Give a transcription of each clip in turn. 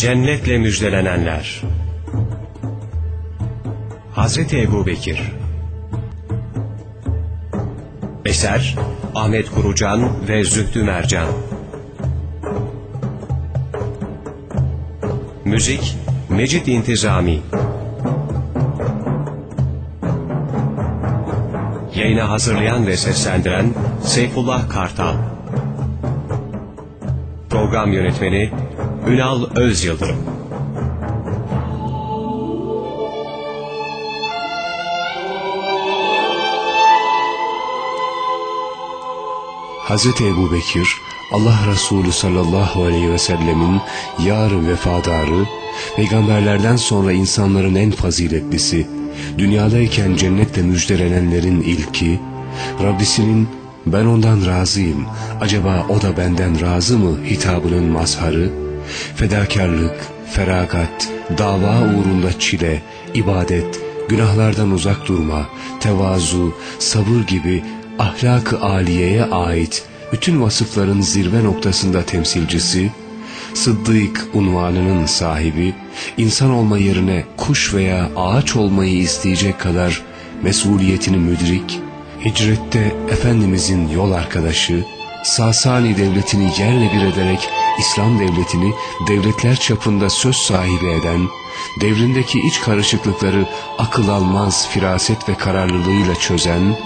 Cennetle müjdelenenler. Hazreti Ebu Bekir. Eser Ahmet Kurucan ve Zühtü Mercan. Müzik Mecit İntizami. Yayına hazırlayan ve seslendiren Seyfullah Kartal. Program Yönetmeni Ünal Öz Yıldırım Hz. Ebu Bekir, Allah Resulü sallallahu aleyhi ve sellemin yar vefadarı, peygamberlerden sonra insanların en faziletlisi, dünyadayken cennetle müjdelenenlerin ilki, Rabbisinin ben ondan razıyım, acaba o da benden razı mı hitabının mazharı, fedakarlık, feragat, dava uğrunda çile, ibadet, günahlardan uzak durma, tevazu, sabır gibi ahlak-ı aliyeye ait bütün vasıfların zirve noktasında temsilcisi, Sıddık unvanının sahibi, insan olma yerine kuş veya ağaç olmayı isteyecek kadar mesuliyetini müdrik, hicrette Efendimizin yol arkadaşı, Sasani devletini yerle bir ederek İslam devletini devletler çapında söz sahibi eden, devrindeki iç karışıklıkları akıl almaz firaset ve kararlılığıyla çözen,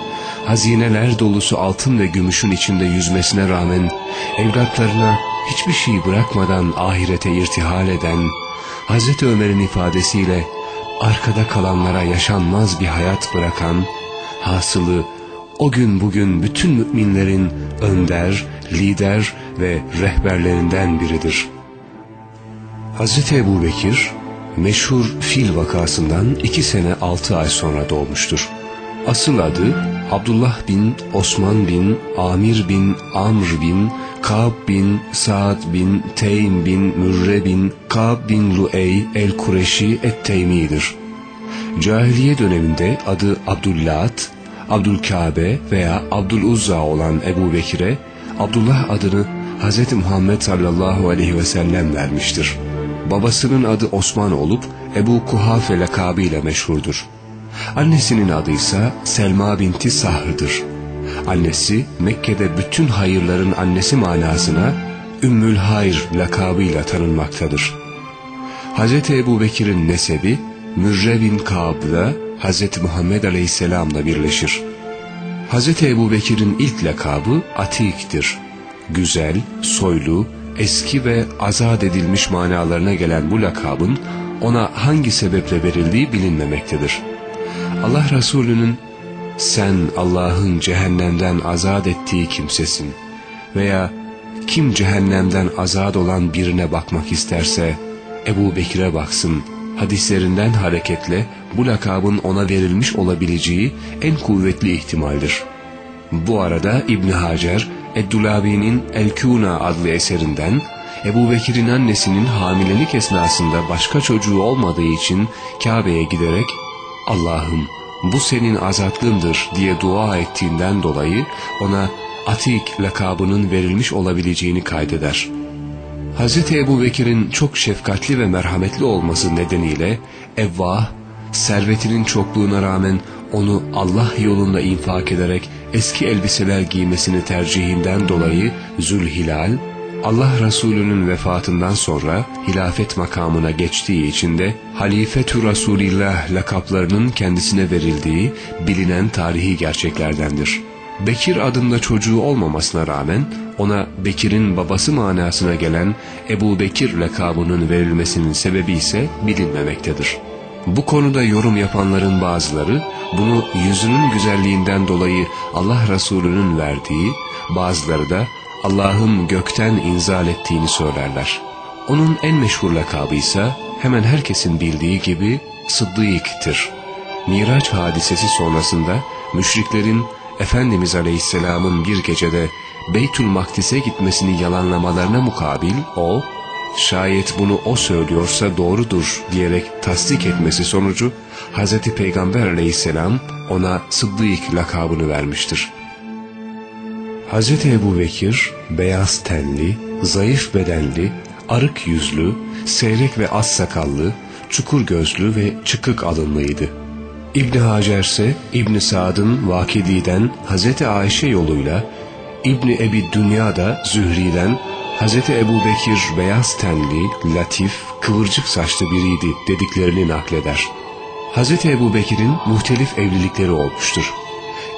hazineler dolusu altın ve gümüşün içinde yüzmesine rağmen evlatlarına hiçbir şey bırakmadan ahirete irtihal eden, Hazreti Ömer'in ifadesiyle arkada kalanlara yaşanmaz bir hayat bırakan, hasılı o gün bugün bütün müminlerin önder, lider ve rehberlerinden biridir. Hazreti Ebu Bekir, meşhur fil vakasından iki sene altı ay sonra doğmuştur. Asıl adı Abdullah bin Osman bin Amir bin Amr bin Kab bin Saad bin Teym bin Mürre bin Kab bin Luey el-Kureşi et-Teymi'dir. Cahiliye döneminde adı Abdullat, Abdülkabe veya Abdüluzza olan Ebu Bekir'e Abdullah adını Hz. Muhammed sallallahu aleyhi ve sellem vermiştir. Babasının adı Osman olup Ebu Kuhafe lakabıyla meşhurdur. Annesinin adı ise Selma binti Sahr'dır. Annesi Mekke'de bütün hayırların annesi manasına Ümmül Hayr lakabıyla tanınmaktadır. Hz. Ebu Bekir'in nesebi Mürre bin Ka'b'da Hz. Muhammed Aleyhisselam'la birleşir. Hz. Ebu Bekir'in ilk lakabı Atik'tir. Güzel, soylu, eski ve azat edilmiş manalarına gelen bu lakabın ona hangi sebeple verildiği bilinmemektedir. Allah Resulü'nün sen Allah'ın cehennemden azat ettiği kimsesin veya kim cehennemden azat olan birine bakmak isterse Ebu Bekir'e baksın hadislerinden hareketle bu lakabın ona verilmiş olabileceği en kuvvetli ihtimaldir. Bu arada İbn Hacer Eddulabi'nin El-Kuna adlı eserinden Ebu Bekir'in annesinin hamilelik esnasında başka çocuğu olmadığı için Kabe'ye giderek Allah'ım bu senin azatlığındır diye dua ettiğinden dolayı ona Atik lakabının verilmiş olabileceğini kaydeder. Hz. Ebu Bekir'in çok şefkatli ve merhametli olması nedeniyle Evvah, servetinin çokluğuna rağmen onu Allah yolunda infak ederek eski elbiseler giymesini tercihinden dolayı Zülhilal, Allah Resulü'nün vefatından sonra hilafet makamına geçtiği için de Halifetü Resulillah lakaplarının kendisine verildiği bilinen tarihi gerçeklerdendir. Bekir adında çocuğu olmamasına rağmen ona Bekir'in babası manasına gelen Ebu Bekir lakabının verilmesinin sebebi ise bilinmemektedir. Bu konuda yorum yapanların bazıları bunu yüzünün güzelliğinden dolayı Allah Resulü'nün verdiği, bazıları da Allah'ın gökten inzal ettiğini söylerler. Onun en meşhur lakabı ise hemen herkesin bildiği gibi Sıddık'tır. Miraç hadisesi sonrasında müşriklerin Efendimiz Aleyhisselam'ın bir gecede Beytül Makdis'e gitmesini yalanlamalarına mukabil o, şayet bunu o söylüyorsa doğrudur diyerek tasdik etmesi sonucu Hz. Peygamber Aleyhisselam ona Sıddık lakabını vermiştir. Hz. Ebu Bekir beyaz tenli, zayıf bedenli, arık yüzlü, seyrek ve az sakallı, çukur gözlü ve çıkık alınlıydı. İbni Hacer ise İbni Sad'ın Vakidi'den Hazreti Ayşe yoluyla İbni Ebi Dünya da Zühri'den Hazreti Ebu Bekir beyaz tenli, latif, kıvırcık saçlı biriydi dediklerini nakleder. Hazreti Ebu Bekir'in muhtelif evlilikleri olmuştur.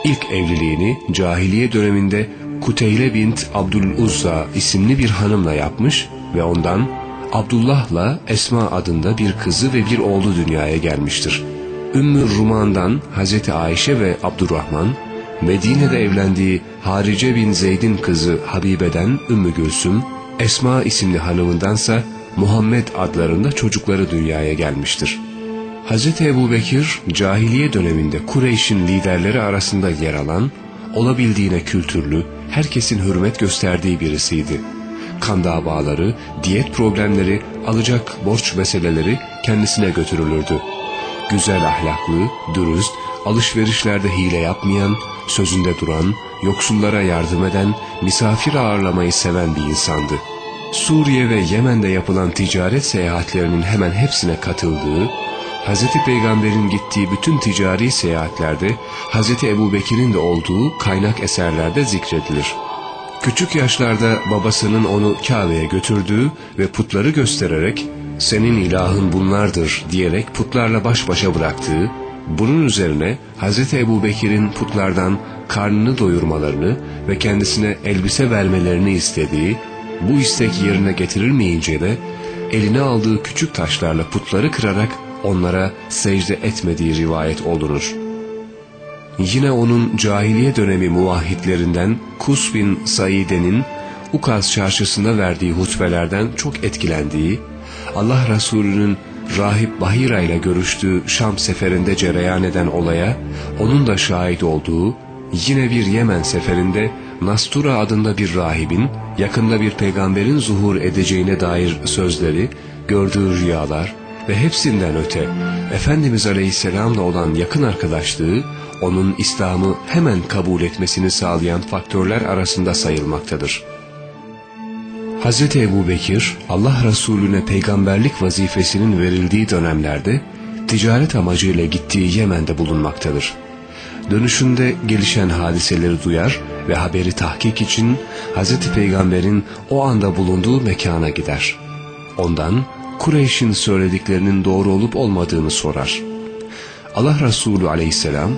İlk evliliğini cahiliye döneminde Kuteyle bint Abdüluzza isimli bir hanımla yapmış ve ondan Abdullah'la Esma adında bir kızı ve bir oğlu dünyaya gelmiştir. Ümmü Ruman'dan Hazreti Ayşe ve Abdurrahman, Medine'de evlendiği Harice bin Zeyd'in kızı Habibe'den Ümmü Gülsüm, Esma isimli hanımındansa Muhammed adlarında çocukları dünyaya gelmiştir. Hz. Ebu Bekir, cahiliye döneminde Kureyş'in liderleri arasında yer alan, olabildiğine kültürlü, herkesin hürmet gösterdiği birisiydi. Kan davaları, diyet problemleri, alacak borç meseleleri kendisine götürülürdü. Güzel ahlaklı, dürüst, alışverişlerde hile yapmayan, sözünde duran, yoksullara yardım eden, misafir ağırlamayı seven bir insandı. Suriye ve Yemen'de yapılan ticaret seyahatlerinin hemen hepsine katıldığı, Hz. Peygamber'in gittiği bütün ticari seyahatlerde Hz. Ebu Bekir'in de olduğu kaynak eserlerde zikredilir. Küçük yaşlarda babasının onu Kabe'ye götürdüğü ve putları göstererek senin ilahın bunlardır diyerek putlarla baş başa bıraktığı, bunun üzerine Hz. Ebu Bekir'in putlardan karnını doyurmalarını ve kendisine elbise vermelerini istediği, bu istek yerine getirilmeyince de eline aldığı küçük taşlarla putları kırarak onlara secde etmediği rivayet olunur. Yine onun cahiliye dönemi muvahhitlerinden Kus bin Saide'nin Ukaz çarşısında verdiği hutbelerden çok etkilendiği, Allah Resulü'nün Rahip Bahira ile görüştüğü Şam seferinde cereyan eden olaya onun da şahit olduğu, yine bir Yemen seferinde Nastura adında bir rahibin yakında bir peygamberin zuhur edeceğine dair sözleri, gördüğü rüyalar, ve hepsinden öte Efendimiz Aleyhisselam'la olan yakın arkadaşlığı onun İslam'ı hemen kabul etmesini sağlayan faktörler arasında sayılmaktadır. Hz. Ebu Bekir Allah Resulüne peygamberlik vazifesinin verildiği dönemlerde ticaret amacıyla gittiği Yemen'de bulunmaktadır. Dönüşünde gelişen hadiseleri duyar ve haberi tahkik için Hz. Peygamber'in o anda bulunduğu mekana gider. Ondan Kureyş'in söylediklerinin doğru olup olmadığını sorar. Allah Resulü aleyhisselam,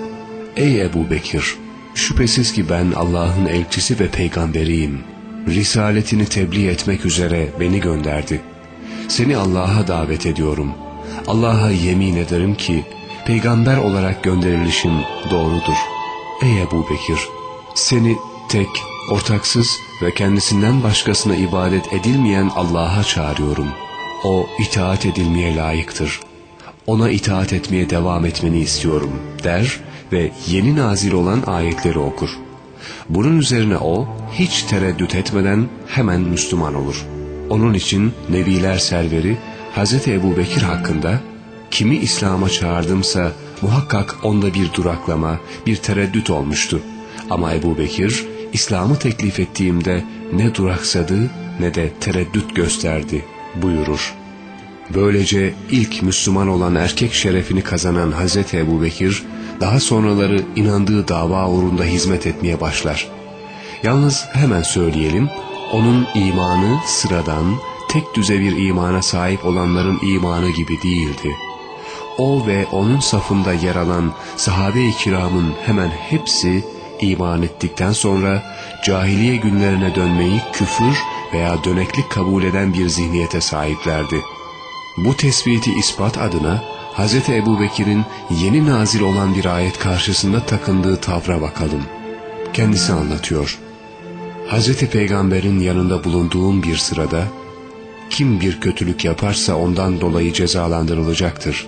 Ey Ebu Bekir, şüphesiz ki ben Allah'ın elçisi ve peygamberiyim. Risaletini tebliğ etmek üzere beni gönderdi. Seni Allah'a davet ediyorum. Allah'a yemin ederim ki, peygamber olarak gönderilişim doğrudur. Ey Ebu Bekir, seni tek, ortaksız ve kendisinden başkasına ibadet edilmeyen Allah'a çağırıyorum.'' O itaat edilmeye layıktır. Ona itaat etmeye devam etmeni istiyorum der ve yeni nazil olan ayetleri okur. Bunun üzerine o hiç tereddüt etmeden hemen Müslüman olur. Onun için Nebiler serveri Hz. Ebu Bekir hakkında kimi İslam'a çağırdımsa muhakkak onda bir duraklama, bir tereddüt olmuştu. Ama Ebu Bekir İslam'ı teklif ettiğimde ne duraksadı ne de tereddüt gösterdi buyurur. Böylece ilk Müslüman olan erkek şerefini kazanan Hz. Ebu Bekir, daha sonraları inandığı dava uğrunda hizmet etmeye başlar. Yalnız hemen söyleyelim, onun imanı sıradan, tek düze bir imana sahip olanların imanı gibi değildi. O ve onun safında yer alan sahabe-i kiramın hemen hepsi iman ettikten sonra cahiliye günlerine dönmeyi küfür veya döneklik kabul eden bir zihniyete sahiplerdi. Bu tespiti ispat adına Hz. Ebu Bekir'in yeni nazil olan bir ayet karşısında takındığı tavra bakalım. Kendisi anlatıyor. Hz. Peygamber'in yanında bulunduğum bir sırada, kim bir kötülük yaparsa ondan dolayı cezalandırılacaktır.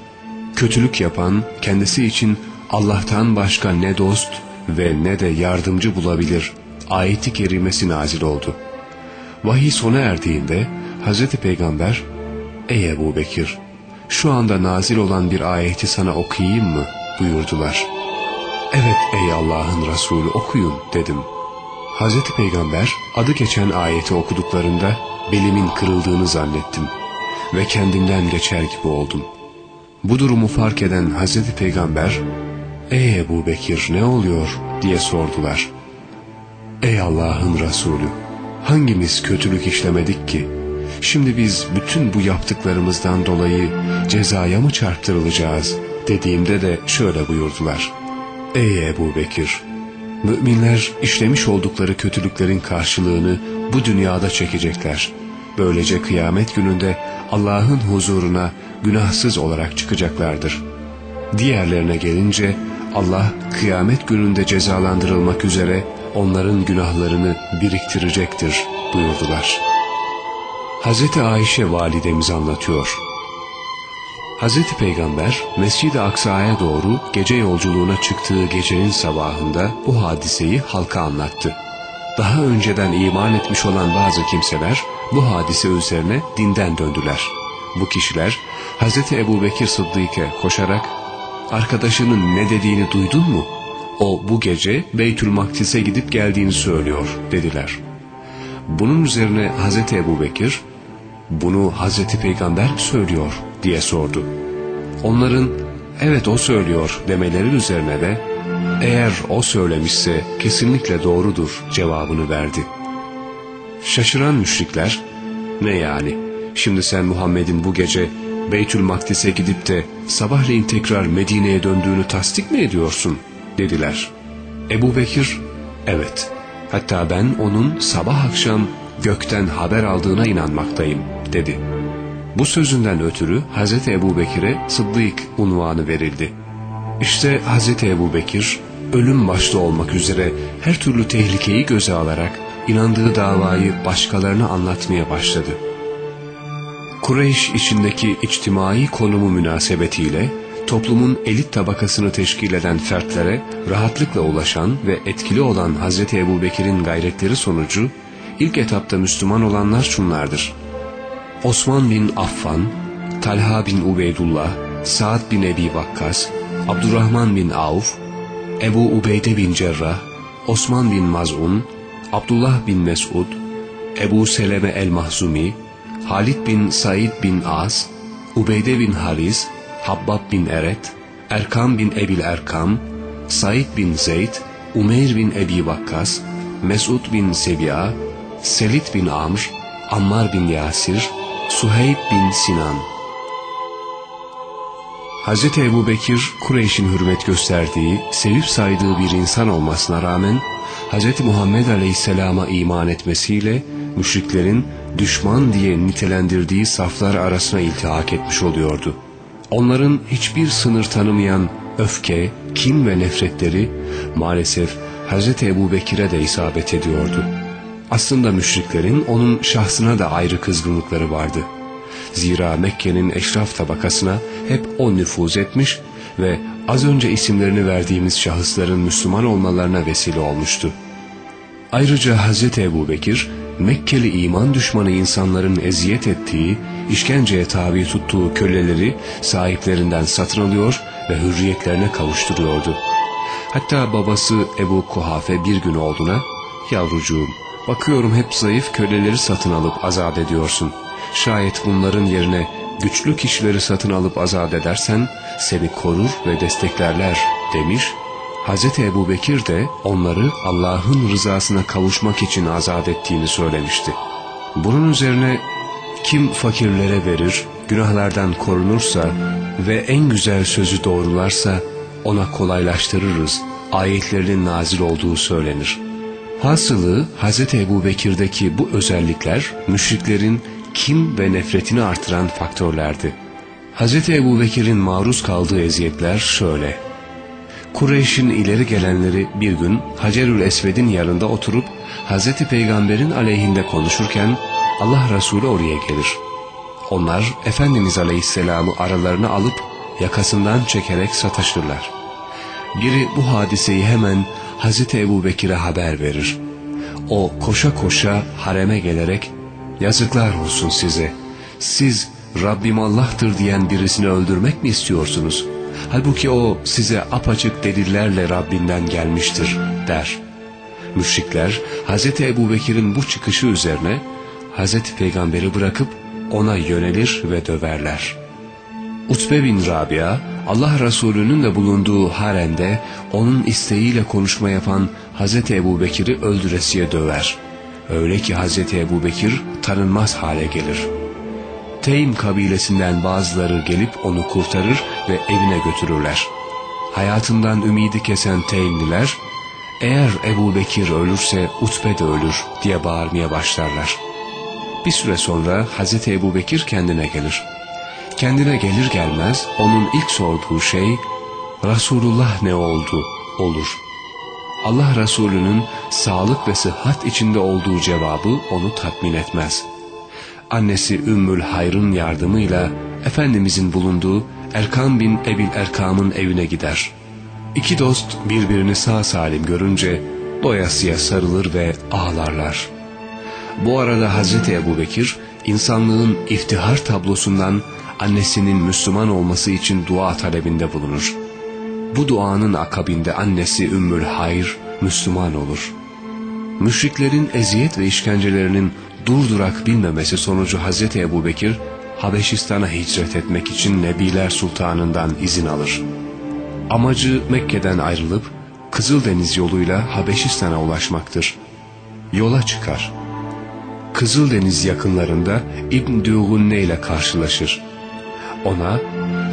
Kötülük yapan kendisi için Allah'tan başka ne dost ve ne de yardımcı bulabilir ayeti kerimesi nazil oldu. Vahiy sona erdiğinde Hz. Peygamber Ey Ebu Bekir şu anda nazil olan bir ayeti sana okuyayım mı buyurdular. Evet ey Allah'ın Resulü okuyun dedim. Hz. Peygamber adı geçen ayeti okuduklarında belimin kırıldığını zannettim ve kendimden geçer gibi oldum. Bu durumu fark eden Hazreti Peygamber, ''Ey Ebu Bekir ne oluyor?'' diye sordular. ''Ey Allah'ın Resulü, hangimiz kötülük işlemedik ki? Şimdi biz bütün bu yaptıklarımızdan dolayı cezaya mı çarptırılacağız?'' dediğimde de şöyle buyurdular. ''Ey Ebu Bekir, müminler işlemiş oldukları kötülüklerin karşılığını bu dünyada çekecekler. Böylece kıyamet gününde Allah'ın huzuruna günahsız olarak çıkacaklardır. Diğerlerine gelince Allah kıyamet gününde cezalandırılmak üzere onların günahlarını biriktirecektir buyurdular. Hz. Ayşe validemiz anlatıyor. Hz. Peygamber Mescid-i Aksa'ya doğru gece yolculuğuna çıktığı gecenin sabahında bu hadiseyi halka anlattı. Daha önceden iman etmiş olan bazı kimseler bu hadise üzerine dinden döndüler. Bu kişiler Hz. Ebu Bekir koşarak arkadaşının ne dediğini duydun mu? O bu gece Beytül Maktis'e gidip geldiğini söylüyor dediler. Bunun üzerine Hz. Ebu Bekir bunu Hz. Peygamber mi söylüyor diye sordu. Onların evet o söylüyor demeleri üzerine de eğer o söylemişse kesinlikle doğrudur cevabını verdi. Şaşıran müşrikler ne yani şimdi sen Muhammed'in bu gece Beytül Makdis'e gidip de sabahleyin tekrar Medine'ye döndüğünü tasdik mi ediyorsun dediler. Ebu Bekir evet hatta ben onun sabah akşam gökten haber aldığına inanmaktayım dedi. Bu sözünden ötürü Hz. Ebu Bekir'e Sıddık unvanı verildi. İşte Hz. Ebu Bekir ölüm başta olmak üzere her türlü tehlikeyi göze alarak inandığı davayı başkalarına anlatmaya başladı. Kureyş içindeki içtimai konumu münasebetiyle toplumun elit tabakasını teşkil eden fertlere rahatlıkla ulaşan ve etkili olan Hz. Ebu Bekir'in gayretleri sonucu ilk etapta Müslüman olanlar şunlardır. Osman bin Affan, Talha bin Ubeydullah, Saad bin Ebi Vakkas, Abdurrahman bin Avf, Ebu Ubeyde bin Cerrah, Osman bin Maz'un, Abdullah bin Mesud, Ebu Seleme el-Mahzumi, Halid bin Said bin As, Ubeyde bin Haris, Habbab bin Eret, Erkam bin Ebil Erkam, Said bin Zeyd, Umeyr bin Ebi Vakkas, Mesud bin Sebi'a, Selit bin Amr, Ammar bin Yasir, Suheyb bin Sinan. Hz. Ebu Bekir, Kureyş'in hürmet gösterdiği, sevip saydığı bir insan olmasına rağmen, Hz. Muhammed Aleyhisselam'a iman etmesiyle, müşriklerin düşman diye nitelendirdiği saflar arasına iltihak etmiş oluyordu. Onların hiçbir sınır tanımayan öfke, kin ve nefretleri maalesef Hz. Ebu Bekir'e de isabet ediyordu. Aslında müşriklerin onun şahsına da ayrı kızgınlıkları vardı. Zira Mekke'nin eşraf tabakasına hep o nüfuz etmiş ve az önce isimlerini verdiğimiz şahısların Müslüman olmalarına vesile olmuştu. Ayrıca Hz. Ebu Bekir, Mekkeli iman düşmanı insanların eziyet ettiği, işkenceye tabi tuttuğu köleleri sahiplerinden satın alıyor ve hürriyetlerine kavuşturuyordu. Hatta babası Ebu Kuhafe bir gün olduğuna, yavrucuğum bakıyorum hep zayıf köleleri satın alıp azat ediyorsun. Şayet bunların yerine güçlü kişileri satın alıp azat edersen seni korur ve desteklerler demiş Hz. Ebu Bekir de onları Allah'ın rızasına kavuşmak için azat ettiğini söylemişti. Bunun üzerine kim fakirlere verir, günahlardan korunursa ve en güzel sözü doğrularsa ona kolaylaştırırız ayetlerinin nazil olduğu söylenir. Hasılı Hz. Ebu Bekir'deki bu özellikler müşriklerin kim ve nefretini artıran faktörlerdi. Hz. Ebu Bekir'in maruz kaldığı eziyetler şöyle. Kureyş'in ileri gelenleri bir gün Hacerül Esved'in yanında oturup Hz. Peygamber'in aleyhinde konuşurken Allah Resulü oraya gelir. Onlar Efendimiz Aleyhisselam'ı aralarına alıp yakasından çekerek sataşırlar. Biri bu hadiseyi hemen Hz. Ebu Bekir'e haber verir. O koşa koşa hareme gelerek yazıklar olsun size. Siz Rabbim Allah'tır diyen birisini öldürmek mi istiyorsunuz?'' Halbuki o size apaçık delillerle Rabbinden gelmiştir der. Müşrikler Hz. Ebu Bekir'in bu çıkışı üzerine Hazreti Peygamber'i bırakıp ona yönelir ve döverler. Utbe bin Rabia, Allah Resulü'nün de bulunduğu haremde onun isteğiyle konuşma yapan Hazreti Ebu Bekir'i öldüresiye döver. Öyle ki Hazreti Ebu Bekir tanınmaz hale gelir. Teym kabilesinden bazıları gelip onu kurtarır ve evine götürürler. Hayatından ümidi kesen Teymliler, eğer Ebu Bekir ölürse Utbe de ölür diye bağırmaya başlarlar. Bir süre sonra Hazreti Ebu Bekir kendine gelir. Kendine gelir gelmez onun ilk sorduğu şey Resulullah ne oldu olur. Allah Resulü'nün sağlık ve sıhhat içinde olduğu cevabı onu tatmin etmez. Annesi Ümmül Hayr'ın yardımıyla Efendimizin bulunduğu Erkam bin Ebil Erkam'ın evine gider. İki dost birbirini sağ salim görünce doyasıya sarılır ve ağlarlar. Bu arada Hazreti Ebu Bekir insanlığın iftihar tablosundan annesinin Müslüman olması için dua talebinde bulunur. Bu duanın akabinde annesi Ümmül Hayr Müslüman olur. Müşriklerin eziyet ve işkencelerinin durdurak bilmemesi sonucu Hazreti Ebu Bekir Habeşistan'a hicret etmek için Nebiler Sultanı'ndan izin alır. Amacı Mekke'den ayrılıp Kızıldeniz yoluyla Habeşistan'a ulaşmaktır. Yola çıkar. Kızıldeniz yakınlarında İbn Düğunne ile karşılaşır. Ona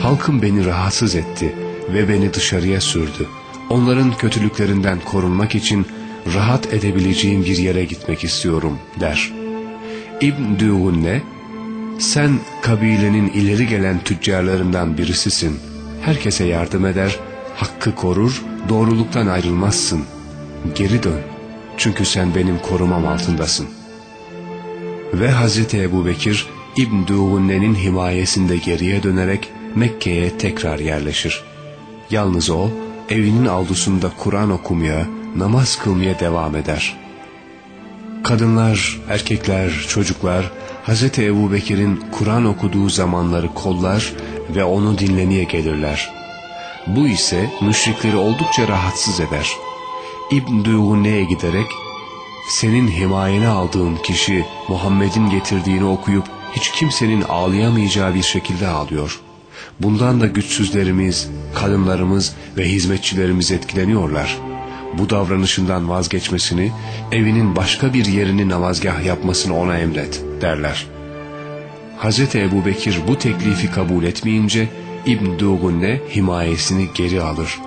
halkım beni rahatsız etti ve beni dışarıya sürdü. Onların kötülüklerinden korunmak için rahat edebileceğim bir yere gitmek istiyorum der. İbn Düğunne sen kabilenin ileri gelen tüccarlarından birisisin. Herkese yardım eder, hakkı korur, doğruluktan ayrılmazsın. Geri dön. Çünkü sen benim korumam altındasın. Ve Hazreti Ebu Bekir İbn Duğunne'nin himayesinde geriye dönerek Mekke'ye tekrar yerleşir. Yalnız o evinin avlusunda Kur'an okumaya, namaz kılmaya devam eder. Kadınlar, erkekler, çocuklar Hz. Ebu Bekir'in Kur'an okuduğu zamanları kollar ve onu dinlemeye gelirler. Bu ise müşrikleri oldukça rahatsız eder. İbn Düğunne'ye giderek senin himayene aldığın kişi Muhammed'in getirdiğini okuyup hiç kimsenin ağlayamayacağı bir şekilde ağlıyor. Bundan da güçsüzlerimiz, kadınlarımız ve hizmetçilerimiz etkileniyorlar. Bu davranışından vazgeçmesini, evinin başka bir yerini namazgah yapmasını ona emret derler. Hz. Ebu Bekir bu teklifi kabul etmeyince İbn Dugunne himayesini geri alır.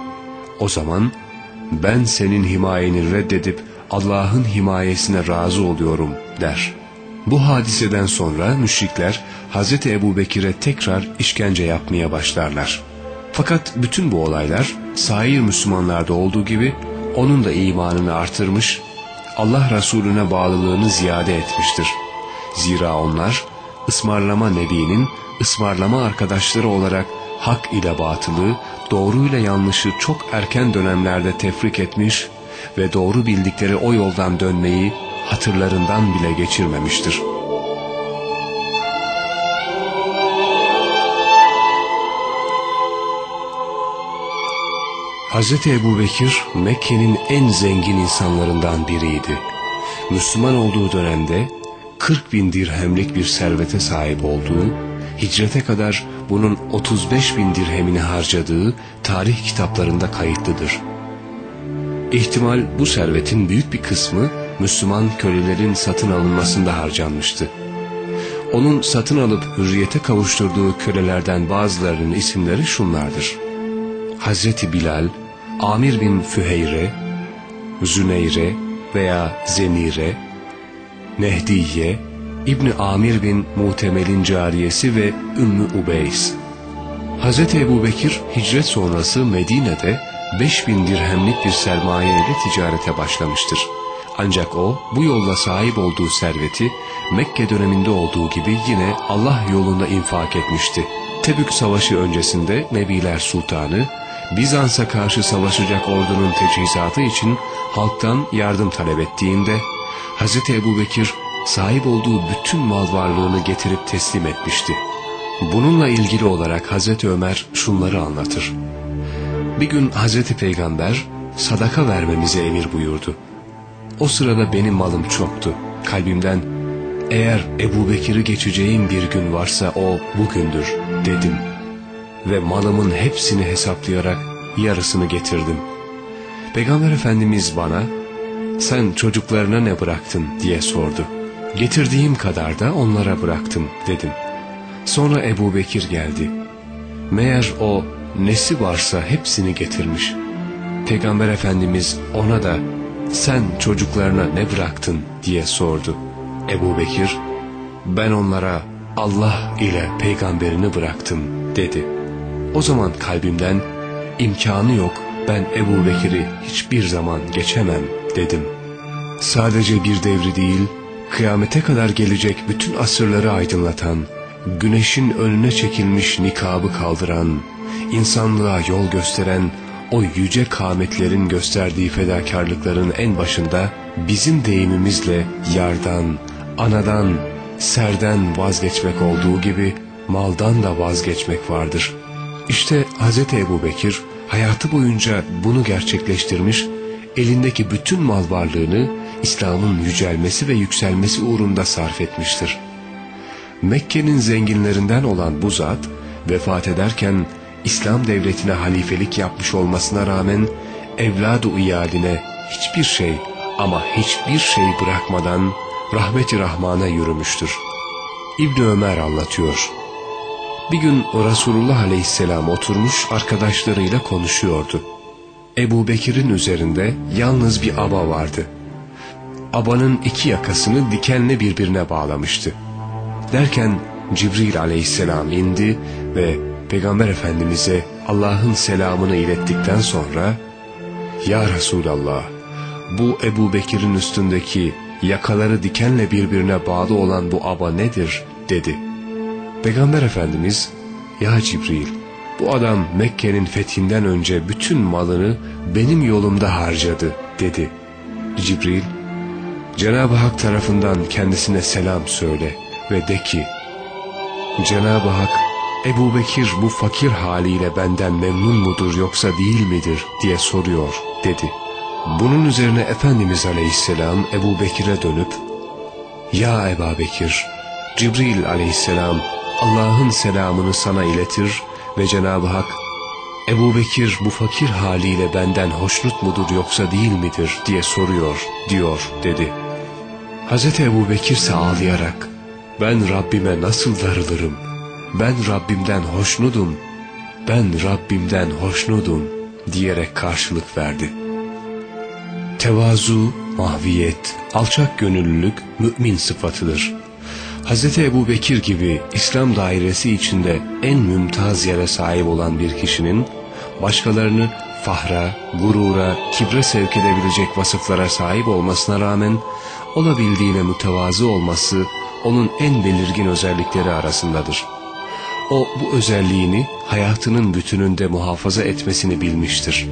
O zaman ben senin himayeni reddedip Allah'ın himayesine razı oluyorum der. Bu hadiseden sonra müşrikler Hz. Ebu Bekir'e tekrar işkence yapmaya başlarlar. Fakat bütün bu olaylar sair Müslümanlarda olduğu gibi onun da imanını artırmış, Allah Resulüne bağlılığını ziyade etmiştir. Zira onlar ısmarlama nebinin ısmarlama arkadaşları olarak hak ile batılı, doğru ile yanlışı çok erken dönemlerde tefrik etmiş ve doğru bildikleri o yoldan dönmeyi hatırlarından bile geçirmemiştir. Hz. Ebu Bekir Mekke'nin en zengin insanlarından biriydi. Müslüman olduğu dönemde 40 bin dirhemlik bir servete sahip olduğu, hicrete kadar bunun 35 bin dirhemini harcadığı tarih kitaplarında kayıtlıdır. İhtimal bu servetin büyük bir kısmı Müslüman kölelerin satın alınmasında harcanmıştı. Onun satın alıp hürriyete kavuşturduğu kölelerden bazılarının isimleri şunlardır. Hazreti Bilal, Amir bin Füheyre, Züneyre veya Zenire, Nehdiye, İbni Amir bin Muhtemel'in cariyesi ve Ümmü Ubeys. Hz. Ebu Bekir hicret sonrası Medine'de 5000 dirhemlik bir sermaye ile ticarete başlamıştır. Ancak o bu yolla sahip olduğu serveti Mekke döneminde olduğu gibi yine Allah yolunda infak etmişti. Tebük Savaşı öncesinde Nebiler Sultanı Bizans'a karşı savaşacak ordunun teçhizatı için halktan yardım talep ettiğinde Hz. Ebu Bekir sahip olduğu bütün mal varlığını getirip teslim etmişti. Bununla ilgili olarak Hz. Ömer şunları anlatır. Bir gün Hz. Peygamber sadaka vermemize emir buyurdu. O sırada benim malım çoktu. Kalbimden eğer Ebu Bekir'i geçeceğim bir gün varsa o bugündür dedim. Ve malımın hepsini hesaplayarak yarısını getirdim. Peygamber Efendimiz bana sen çocuklarına ne bıraktın diye sordu. Getirdiğim kadar da onlara bıraktım dedim. Sonra Ebu Bekir geldi. Meğer o nesi varsa hepsini getirmiş. Peygamber Efendimiz ona da sen çocuklarına ne bıraktın diye sordu. Ebu Bekir ben onlara Allah ile peygamberini bıraktım dedi. O zaman kalbimden imkanı yok ben Ebu Bekir'i hiçbir zaman geçemem dedim. Sadece bir devri değil, kıyamete kadar gelecek bütün asırları aydınlatan, güneşin önüne çekilmiş nikabı kaldıran, insanlığa yol gösteren o yüce kâmetlerin gösterdiği fedakarlıkların en başında bizim deyimimizle yardan, anadan, serden vazgeçmek olduğu gibi maldan da vazgeçmek vardır. İşte Hz. Ebu Bekir hayatı boyunca bunu gerçekleştirmiş, elindeki bütün mal varlığını İslam'ın yücelmesi ve yükselmesi uğrunda sarf etmiştir. Mekke'nin zenginlerinden olan bu zat, vefat ederken İslam devletine halifelik yapmış olmasına rağmen evladı iyaline hiçbir şey ama hiçbir şey bırakmadan rahmeti rahmana yürümüştür. İbni Ömer anlatıyor. Bir gün Resulullah aleyhisselam oturmuş arkadaşlarıyla konuşuyordu. Ebu Bekir'in üzerinde yalnız bir aba vardı. Abanın iki yakasını dikenle birbirine bağlamıştı. Derken Cibril aleyhisselam indi ve Peygamber Efendimiz'e Allah'ın selamını ilettikten sonra Ya Resulallah bu Ebu Bekir'in üstündeki yakaları dikenle birbirine bağlı olan bu aba nedir dedi. Peygamber Efendimiz Ya Cibril bu adam Mekke'nin fethinden önce bütün malını benim yolumda harcadı dedi. Cibril Cenab-ı Hak tarafından kendisine selam söyle ve de ki Cenab-ı Hak Ebu Bekir bu fakir haliyle benden memnun mudur yoksa değil midir diye soruyor dedi. Bunun üzerine Efendimiz Aleyhisselam Ebu Bekir'e dönüp Ya Ebu Bekir Cibril Aleyhisselam Allah'ın selamını sana iletir ve Cenab-ı Hak Ebu Bekir bu fakir haliyle benden hoşnut mudur yoksa değil midir diye soruyor diyor dedi. Hazreti Ebu Bekir ise ağlayarak ben Rabbime nasıl darılırım? Ben Rabbimden hoşnudum. Ben Rabbimden hoşnudum diyerek karşılık verdi. Tevazu, mahviyet, alçak gönüllülük mümin sıfatıdır. Hz. Ebu Bekir gibi İslam dairesi içinde en mümtaz yere sahip olan bir kişinin başkalarını fahra, gurura, kibre sevk edebilecek vasıflara sahip olmasına rağmen olabildiğine mütevazı olması onun en belirgin özellikleri arasındadır. O bu özelliğini hayatının bütününde muhafaza etmesini bilmiştir.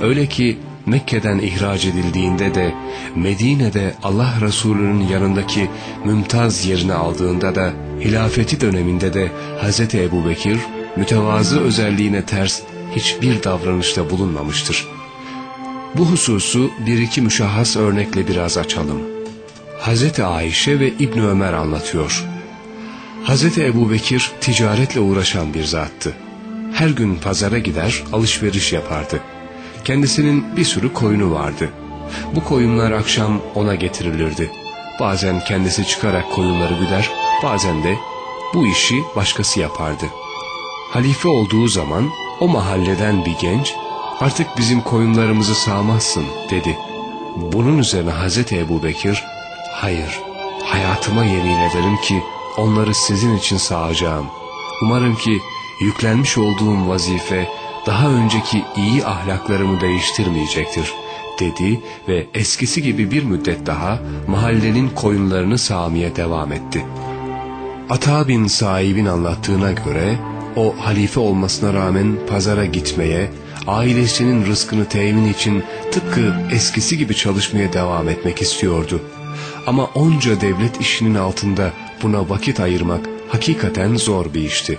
Öyle ki Mekke'den ihraç edildiğinde de Medine'de Allah Resulü'nün yanındaki mümtaz yerini aldığında da hilafeti döneminde de Hz. Ebu Bekir mütevazı özelliğine ters hiçbir davranışta bulunmamıştır. Bu hususu bir iki müşahhas örnekle biraz açalım. Hz. Ayşe ve İbn Ömer anlatıyor. Hz. Ebu Bekir ticaretle uğraşan bir zattı. Her gün pazara gider alışveriş yapardı. Kendisinin bir sürü koyunu vardı. Bu koyunlar akşam ona getirilirdi. Bazen kendisi çıkarak koyunları güder, bazen de bu işi başkası yapardı. Halife olduğu zaman o mahalleden bir genç artık bizim koyunlarımızı sağmazsın dedi. Bunun üzerine Hazreti Ebu Bekir hayır hayatıma yemin ederim ki onları sizin için sağacağım. Umarım ki yüklenmiş olduğum vazife daha önceki iyi ahlaklarımı değiştirmeyecektir dedi ve eskisi gibi bir müddet daha mahallenin koyunlarını sağmaya devam etti. Ata bin sahibin anlattığına göre o halife olmasına rağmen pazara gitmeye, ailesinin rızkını temin için tıpkı eskisi gibi çalışmaya devam etmek istiyordu. Ama onca devlet işinin altında buna vakit ayırmak hakikaten zor bir işti.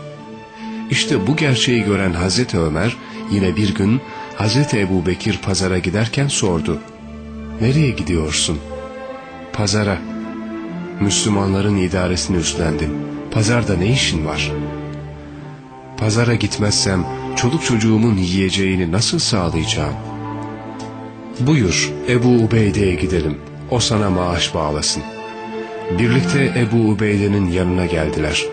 İşte bu gerçeği gören Hazreti Ömer yine bir gün Hazreti Ebu Bekir pazara giderken sordu. Nereye gidiyorsun? Pazara. Müslümanların idaresini üstlendin. Pazarda ne işin var? Pazara gitmezsem çoluk çocuğumun yiyeceğini nasıl sağlayacağım? Buyur Ebu Ubeyde'ye gidelim. O sana maaş bağlasın. Birlikte Ebu Ubeyde'nin yanına geldiler.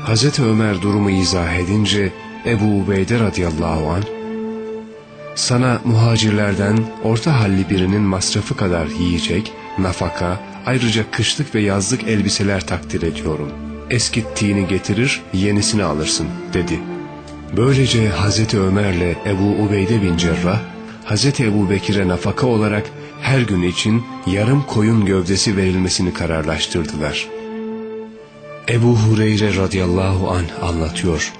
Hazreti Ömer durumu izah edince Ebu Ubeyde radıyallahu anh sana muhacirlerden orta halli birinin masrafı kadar yiyecek, nafaka, ayrıca kışlık ve yazlık elbiseler takdir ediyorum. Eskittiğini getirir, yenisini alırsın, dedi. Böylece Hazreti Ömer'le Ebu Ubeyde bin Cerrah, Hazreti Ebu Bekir'e nafaka olarak her gün için yarım koyun gövdesi verilmesini kararlaştırdılar. Ebu Hureyre radıyallahu anh anlatıyor.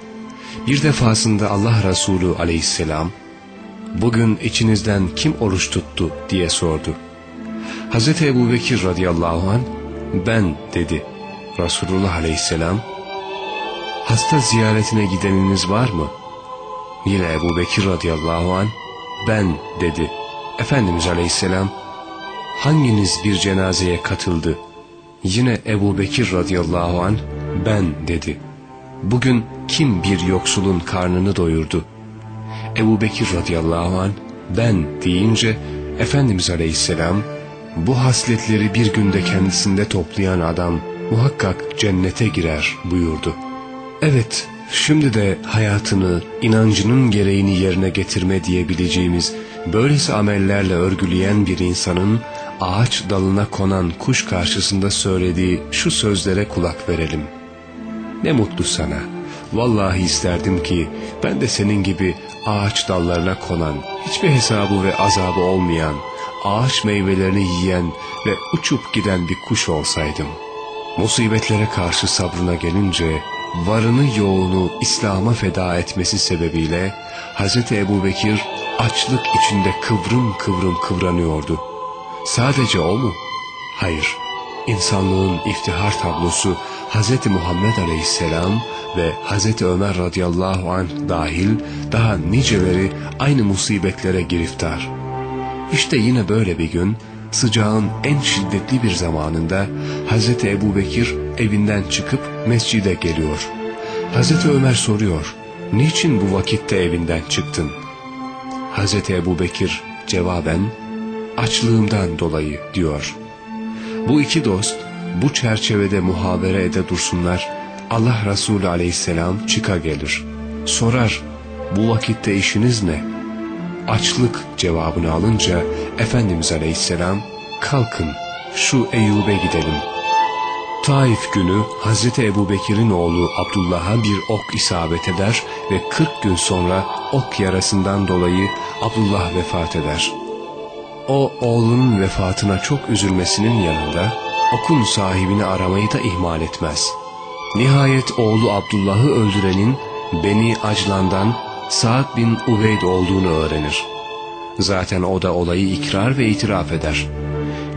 Bir defasında Allah Resulü aleyhisselam, bugün içinizden kim oruç tuttu diye sordu. Hazreti Ebu Bekir radıyallahu anh ben dedi. Resulullah aleyhisselam hasta ziyaretine gideniniz var mı? Yine Ebu Bekir radıyallahu anh ben dedi. Efendimiz aleyhisselam hanginiz bir cenazeye katıldı? Yine Ebu Bekir radıyallahu anh ben dedi. Bugün kim bir yoksulun karnını doyurdu? Ebu Bekir radıyallahu anh ben deyince Efendimiz aleyhisselam bu hasletleri bir günde kendisinde toplayan adam muhakkak cennete girer buyurdu. Evet şimdi de hayatını inancının gereğini yerine getirme diyebileceğimiz böylesi amellerle örgüleyen bir insanın ağaç dalına konan kuş karşısında söylediği şu sözlere kulak verelim. Ne mutlu sana. Vallahi isterdim ki ben de senin gibi ağaç dallarına konan, hiçbir hesabı ve azabı olmayan, ağaç meyvelerini yiyen ve uçup giden bir kuş olsaydım. Musibetlere karşı sabrına gelince varını yoğunu İslam'a feda etmesi sebebiyle Hz. Ebu Bekir açlık içinde kıvrım kıvrım kıvranıyordu. Sadece o mu? Hayır. İnsanlığın iftihar tablosu Hz. Muhammed Aleyhisselam ve Hz. Ömer radıyallahu anh dahil daha niceleri aynı musibetlere giriftar. İşte yine böyle bir gün sıcağın en şiddetli bir zamanında Hz. Ebu Bekir evinden çıkıp mescide geliyor. Hz. Ömer soruyor, niçin bu vakitte evinden çıktın? Hz. Ebu Bekir cevaben, açlığımdan dolayı diyor. Bu iki dost bu çerçevede muhabere ede dursunlar, Allah Resulü aleyhisselam çıka gelir. Sorar, bu vakitte işiniz ne? Açlık cevabını alınca Efendimiz aleyhisselam, kalkın şu Eyyub'e gidelim. Taif günü Hazreti Ebu Bekir'in oğlu Abdullah'a bir ok isabet eder ve 40 gün sonra ok yarasından dolayı Abdullah vefat eder. O oğlunun vefatına çok üzülmesinin yanında okun sahibini aramayı da ihmal etmez. Nihayet oğlu Abdullah'ı öldürenin Beni Aclan'dan Sa'd bin Uveyd olduğunu öğrenir. Zaten o da olayı ikrar ve itiraf eder.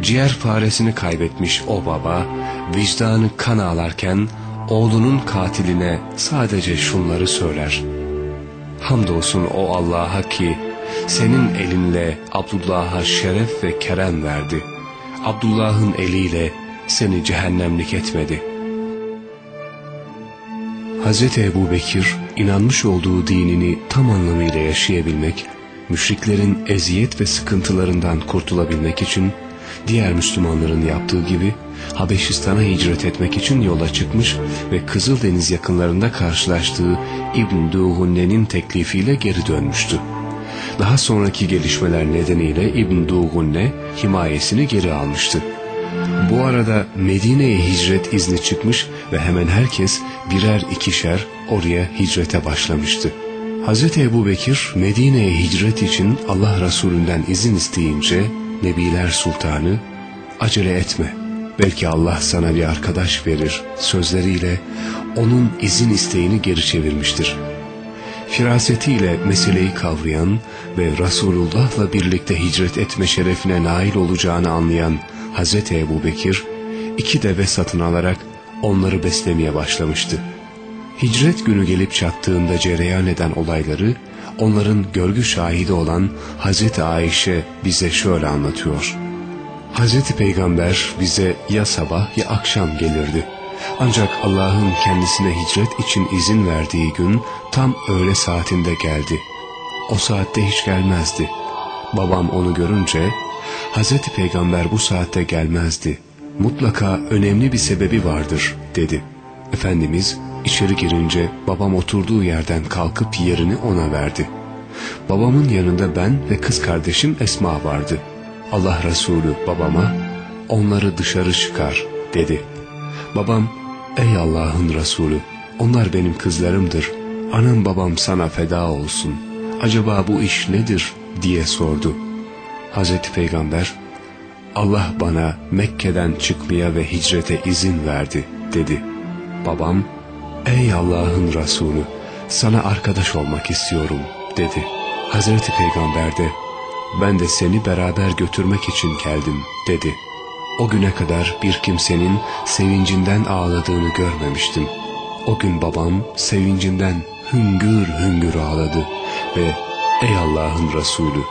Ciğer faresini kaybetmiş o baba, vicdanı kan ağlarken oğlunun katiline sadece şunları söyler. Hamdolsun o Allah'a ki senin elinle Abdullah'a şeref ve kerem verdi. Abdullah'ın eliyle seni cehennemlik etmedi. Hz. Ebu Bekir inanmış olduğu dinini tam anlamıyla yaşayabilmek, müşriklerin eziyet ve sıkıntılarından kurtulabilmek için diğer Müslümanların yaptığı gibi Habeşistan'a hicret etmek için yola çıkmış ve Kızıldeniz yakınlarında karşılaştığı İbn Duhunne'nin teklifiyle geri dönmüştü. Daha sonraki gelişmeler nedeniyle İbn Duhunne himayesini geri almıştı. Bu arada Medine'ye hicret izni çıkmış ve hemen herkes birer ikişer oraya hicrete başlamıştı. Hz. Ebu Bekir Medine'ye hicret için Allah Resulünden izin isteyince Nebiler Sultanı acele etme belki Allah sana bir arkadaş verir sözleriyle onun izin isteğini geri çevirmiştir. Firasetiyle meseleyi kavrayan ve Resulullah'la birlikte hicret etme şerefine nail olacağını anlayan Hz. Ebu Bekir iki deve satın alarak onları beslemeye başlamıştı. Hicret günü gelip çattığında cereyan eden olayları onların görgü şahidi olan Hz. Ayşe bize şöyle anlatıyor. Hazreti Peygamber bize ya sabah ya akşam gelirdi. Ancak Allah'ın kendisine hicret için izin verdiği gün tam öğle saatinde geldi. O saatte hiç gelmezdi. Babam onu görünce, Hazreti Peygamber bu saatte gelmezdi. Mutlaka önemli bir sebebi vardır dedi. Efendimiz içeri girince babam oturduğu yerden kalkıp yerini ona verdi. Babamın yanında ben ve kız kardeşim Esma vardı. Allah Resulü babama onları dışarı çıkar dedi. Babam ey Allah'ın Resulü onlar benim kızlarımdır. Anam babam sana feda olsun. Acaba bu iş nedir diye sordu. Hazreti Peygamber Allah bana Mekke'den çıkmaya ve hicrete izin verdi dedi. Babam ey Allah'ın Resulü sana arkadaş olmak istiyorum dedi. Hazreti Peygamber de ben de seni beraber götürmek için geldim dedi. O güne kadar bir kimsenin sevincinden ağladığını görmemiştim. O gün babam sevincinden hüngür hüngür ağladı ve ey Allah'ın Resulü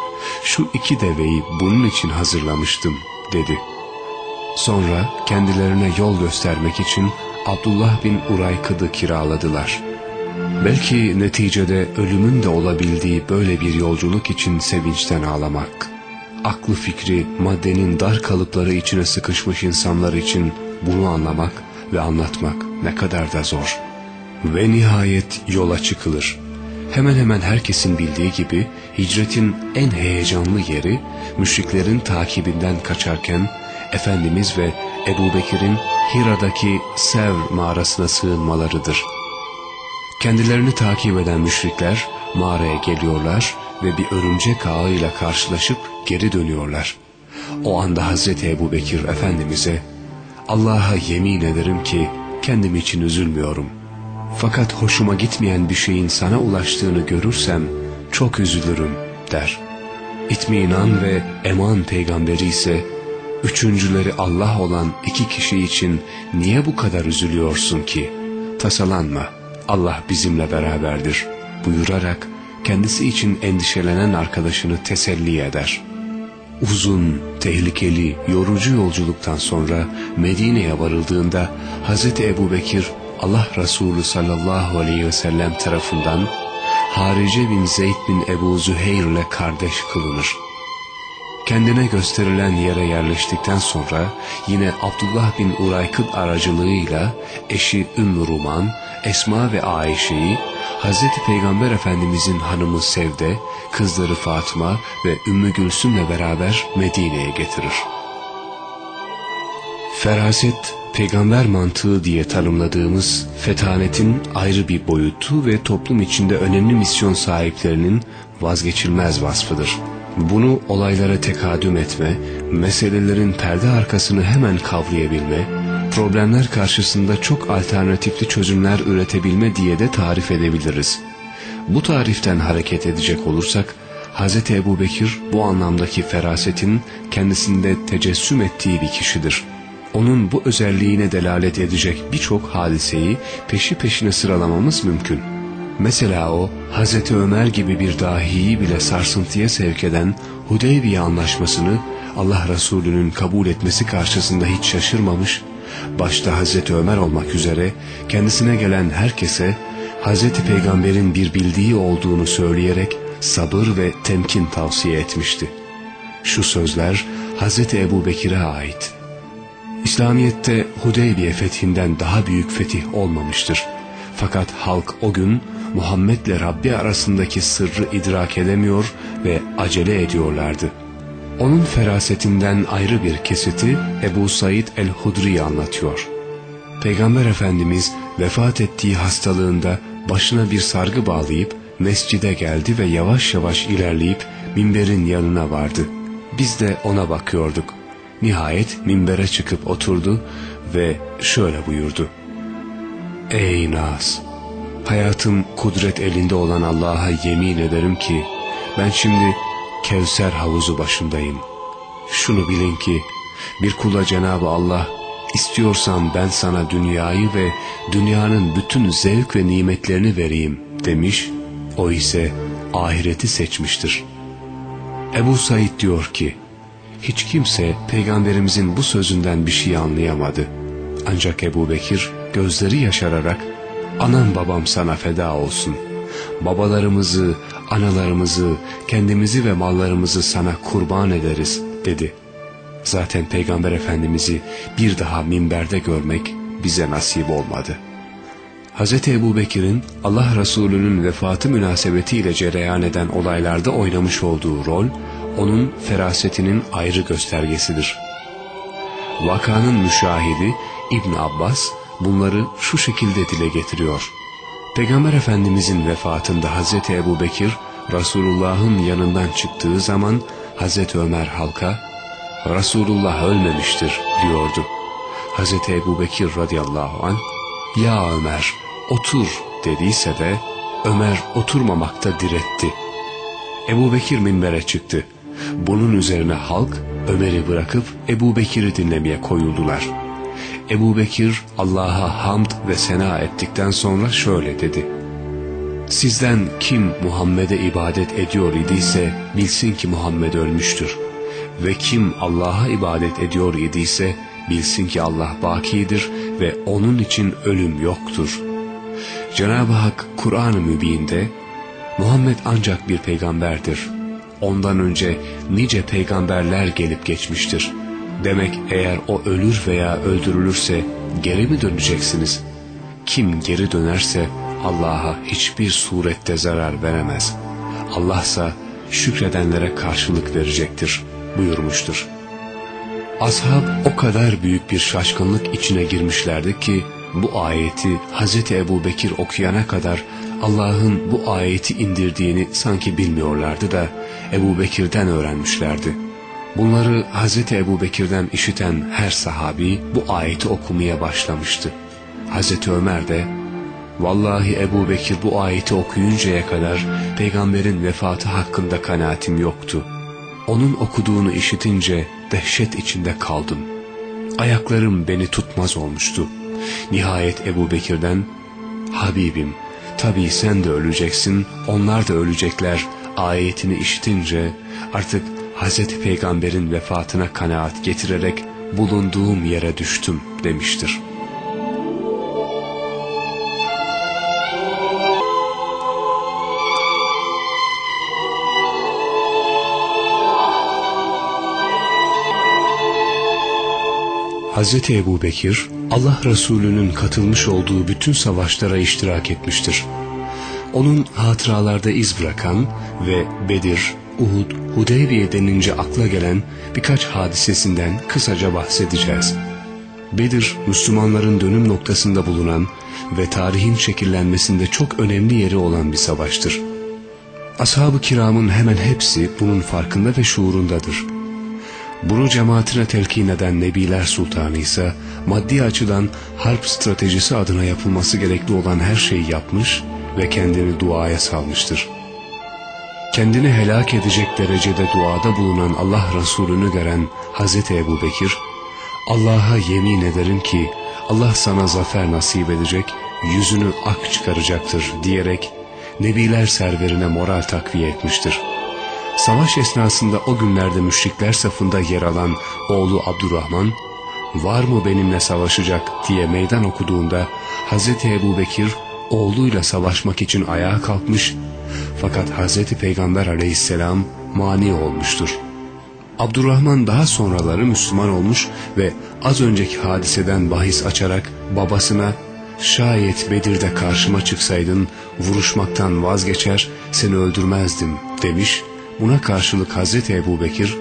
şu iki deveyi bunun için hazırlamıştım dedi. Sonra kendilerine yol göstermek için Abdullah bin Uraykıd'ı kiraladılar. Belki neticede ölümün de olabildiği böyle bir yolculuk için sevinçten ağlamak. Aklı fikri maddenin dar kalıpları içine sıkışmış insanlar için bunu anlamak ve anlatmak ne kadar da zor. Ve nihayet yola çıkılır. Hemen hemen herkesin bildiği gibi hicretin en heyecanlı yeri müşriklerin takibinden kaçarken Efendimiz ve Ebu Bekir'in Hira'daki Sev mağarasına sığınmalarıdır. Kendilerini takip eden müşrikler mağaraya geliyorlar ve bir örümcek ağıyla karşılaşıp geri dönüyorlar. O anda Hazreti Ebu Bekir Efendimiz'e Allah'a yemin ederim ki kendim için üzülmüyorum. Fakat hoşuma gitmeyen bir şeyin sana ulaştığını görürsem çok üzülürüm der. İtminan ve eman peygamberi ise üçüncüleri Allah olan iki kişi için niye bu kadar üzülüyorsun ki? Tasalanma, Allah bizimle beraberdir buyurarak kendisi için endişelenen arkadaşını teselli eder. Uzun, tehlikeli, yorucu yolculuktan sonra Medine'ye varıldığında Hz. Ebu Bekir Allah Resulü sallallahu aleyhi ve sellem tarafından Harice bin Zeyd bin Ebu Züheyr ile kardeş kılınır. Kendine gösterilen yere yerleştikten sonra yine Abdullah bin Uraykıd aracılığıyla eşi Ümmü Ruman, Esma ve Ayşe'yi Hz. Peygamber Efendimizin hanımı Sevde, kızları Fatıma ve Ümmü Gülsüm'le beraber Medine'ye getirir. Feraset, peygamber mantığı diye tanımladığımız fetanetin ayrı bir boyutu ve toplum içinde önemli misyon sahiplerinin vazgeçilmez vasfıdır. Bunu olaylara tekadüm etme, meselelerin perde arkasını hemen kavrayabilme, problemler karşısında çok alternatifli çözümler üretebilme diye de tarif edebiliriz. Bu tariften hareket edecek olursak, Hz. Ebu Bekir bu anlamdaki ferasetin kendisinde tecessüm ettiği bir kişidir. Onun bu özelliğine delalet edecek birçok hadiseyi peşi peşine sıralamamız mümkün. Mesela o, Hz. Ömer gibi bir dahiyi bile sarsıntıya sevk eden Hudeybiye anlaşmasını Allah Resulü'nün kabul etmesi karşısında hiç şaşırmamış, başta Hz. Ömer olmak üzere kendisine gelen herkese Hz. Peygamber'in bir bildiği olduğunu söyleyerek sabır ve temkin tavsiye etmişti. Şu sözler Hz. Ebu Bekir'e ait. İslamiyet'te Hudeybiye fethinden daha büyük fetih olmamıştır. Fakat halk o gün Muhammed'le Rabbi arasındaki sırrı idrak edemiyor ve acele ediyorlardı. Onun ferasetinden ayrı bir kesiti Ebu Said el-Hudri anlatıyor. Peygamber Efendimiz vefat ettiği hastalığında başına bir sargı bağlayıp mescide geldi ve yavaş yavaş ilerleyip minberin yanına vardı. Biz de ona bakıyorduk. Nihayet minbere çıkıp oturdu ve şöyle buyurdu. Ey Nas! Hayatım kudret elinde olan Allah'a yemin ederim ki ben şimdi Kevser havuzu başındayım. Şunu bilin ki bir kula Cenabı Allah istiyorsan ben sana dünyayı ve dünyanın bütün zevk ve nimetlerini vereyim demiş. O ise ahireti seçmiştir. Ebu Said diyor ki hiç kimse peygamberimizin bu sözünden bir şey anlayamadı. Ancak Ebu Bekir gözleri yaşararak anam babam sana feda olsun. Babalarımızı, analarımızı, kendimizi ve mallarımızı sana kurban ederiz dedi. Zaten Peygamber Efendimiz'i bir daha minberde görmek bize nasip olmadı. Hz. Ebu Bekir'in Allah Resulü'nün vefatı münasebetiyle cereyan eden olaylarda oynamış olduğu rol, onun ferasetinin ayrı göstergesidir. Vakanın müşahidi İbn Abbas bunları şu şekilde dile getiriyor. Peygamber Efendimizin vefatında Hazreti Ebu Bekir Resulullah'ın yanından çıktığı zaman Hazreti Ömer halka Resulullah ölmemiştir diyordu. Hazreti Ebu Bekir radıyallahu an ya Ömer otur dediyse de Ömer oturmamakta diretti. Ebu Bekir minbere çıktı. Bunun üzerine halk Ömer'i bırakıp Ebu Bekir'i dinlemeye koyuldular. Ebu Bekir Allah'a hamd ve sena ettikten sonra şöyle dedi. Sizden kim Muhammed'e ibadet ediyor idiyse bilsin ki Muhammed ölmüştür. Ve kim Allah'a ibadet ediyor idiyse bilsin ki Allah bakidir ve onun için ölüm yoktur. Cenab-ı Hak Kur'an-ı Mübin'de Muhammed ancak bir peygamberdir. Ondan önce nice peygamberler gelip geçmiştir. Demek eğer o ölür veya öldürülürse geri mi döneceksiniz? Kim geri dönerse Allah'a hiçbir surette zarar veremez. Allahsa şükredenlere karşılık verecektir buyurmuştur. Ashab o kadar büyük bir şaşkınlık içine girmişlerdi ki bu ayeti Hz. Ebu Bekir okuyana kadar Allah'ın bu ayeti indirdiğini sanki bilmiyorlardı da Ebu Bekir'den öğrenmişlerdi. Bunları Hz. Ebu Bekir'den işiten her sahabi bu ayeti okumaya başlamıştı. Hz. Ömer de Vallahi Ebu Bekir bu ayeti okuyuncaya kadar peygamberin vefatı hakkında kanaatim yoktu. Onun okuduğunu işitince dehşet içinde kaldım. Ayaklarım beni tutmaz olmuştu. Nihayet Ebu Bekir'den Habibim tabii sen de öleceksin onlar da ölecekler ayetini işitince artık Hazreti Peygamber'in vefatına kanaat getirerek bulunduğum yere düştüm demiştir. Hz. Ebu Bekir, Allah Resulü'nün katılmış olduğu bütün savaşlara iştirak etmiştir. Onun hatıralarda iz bırakan ve Bedir, Uhud, Hudeybiye denince akla gelen birkaç hadisesinden kısaca bahsedeceğiz. Bedir, Müslümanların dönüm noktasında bulunan ve tarihin şekillenmesinde çok önemli yeri olan bir savaştır. Ashab-ı kiramın hemen hepsi bunun farkında ve şuurundadır. Bunu cemaatine telkin eden Nebiler Sultanı ise maddi açıdan harp stratejisi adına yapılması gerekli olan her şeyi yapmış ve kendini duaya salmıştır. Kendini helak edecek derecede duada bulunan Allah Resulü'nü gören Hz. Ebu Bekir, Allah'a yemin ederim ki Allah sana zafer nasip edecek, yüzünü ak çıkaracaktır diyerek Nebiler serverine moral takviye etmiştir.'' Savaş esnasında o günlerde müşrikler safında yer alan oğlu Abdurrahman, var mı benimle savaşacak diye meydan okuduğunda Hz. Ebu Bekir oğluyla savaşmak için ayağa kalkmış fakat Hz. Peygamber aleyhisselam mani olmuştur. Abdurrahman daha sonraları Müslüman olmuş ve az önceki hadiseden bahis açarak babasına şayet Bedir'de karşıma çıksaydın vuruşmaktan vazgeçer seni öldürmezdim demiş Buna karşılık Hazreti Ebu Bekir,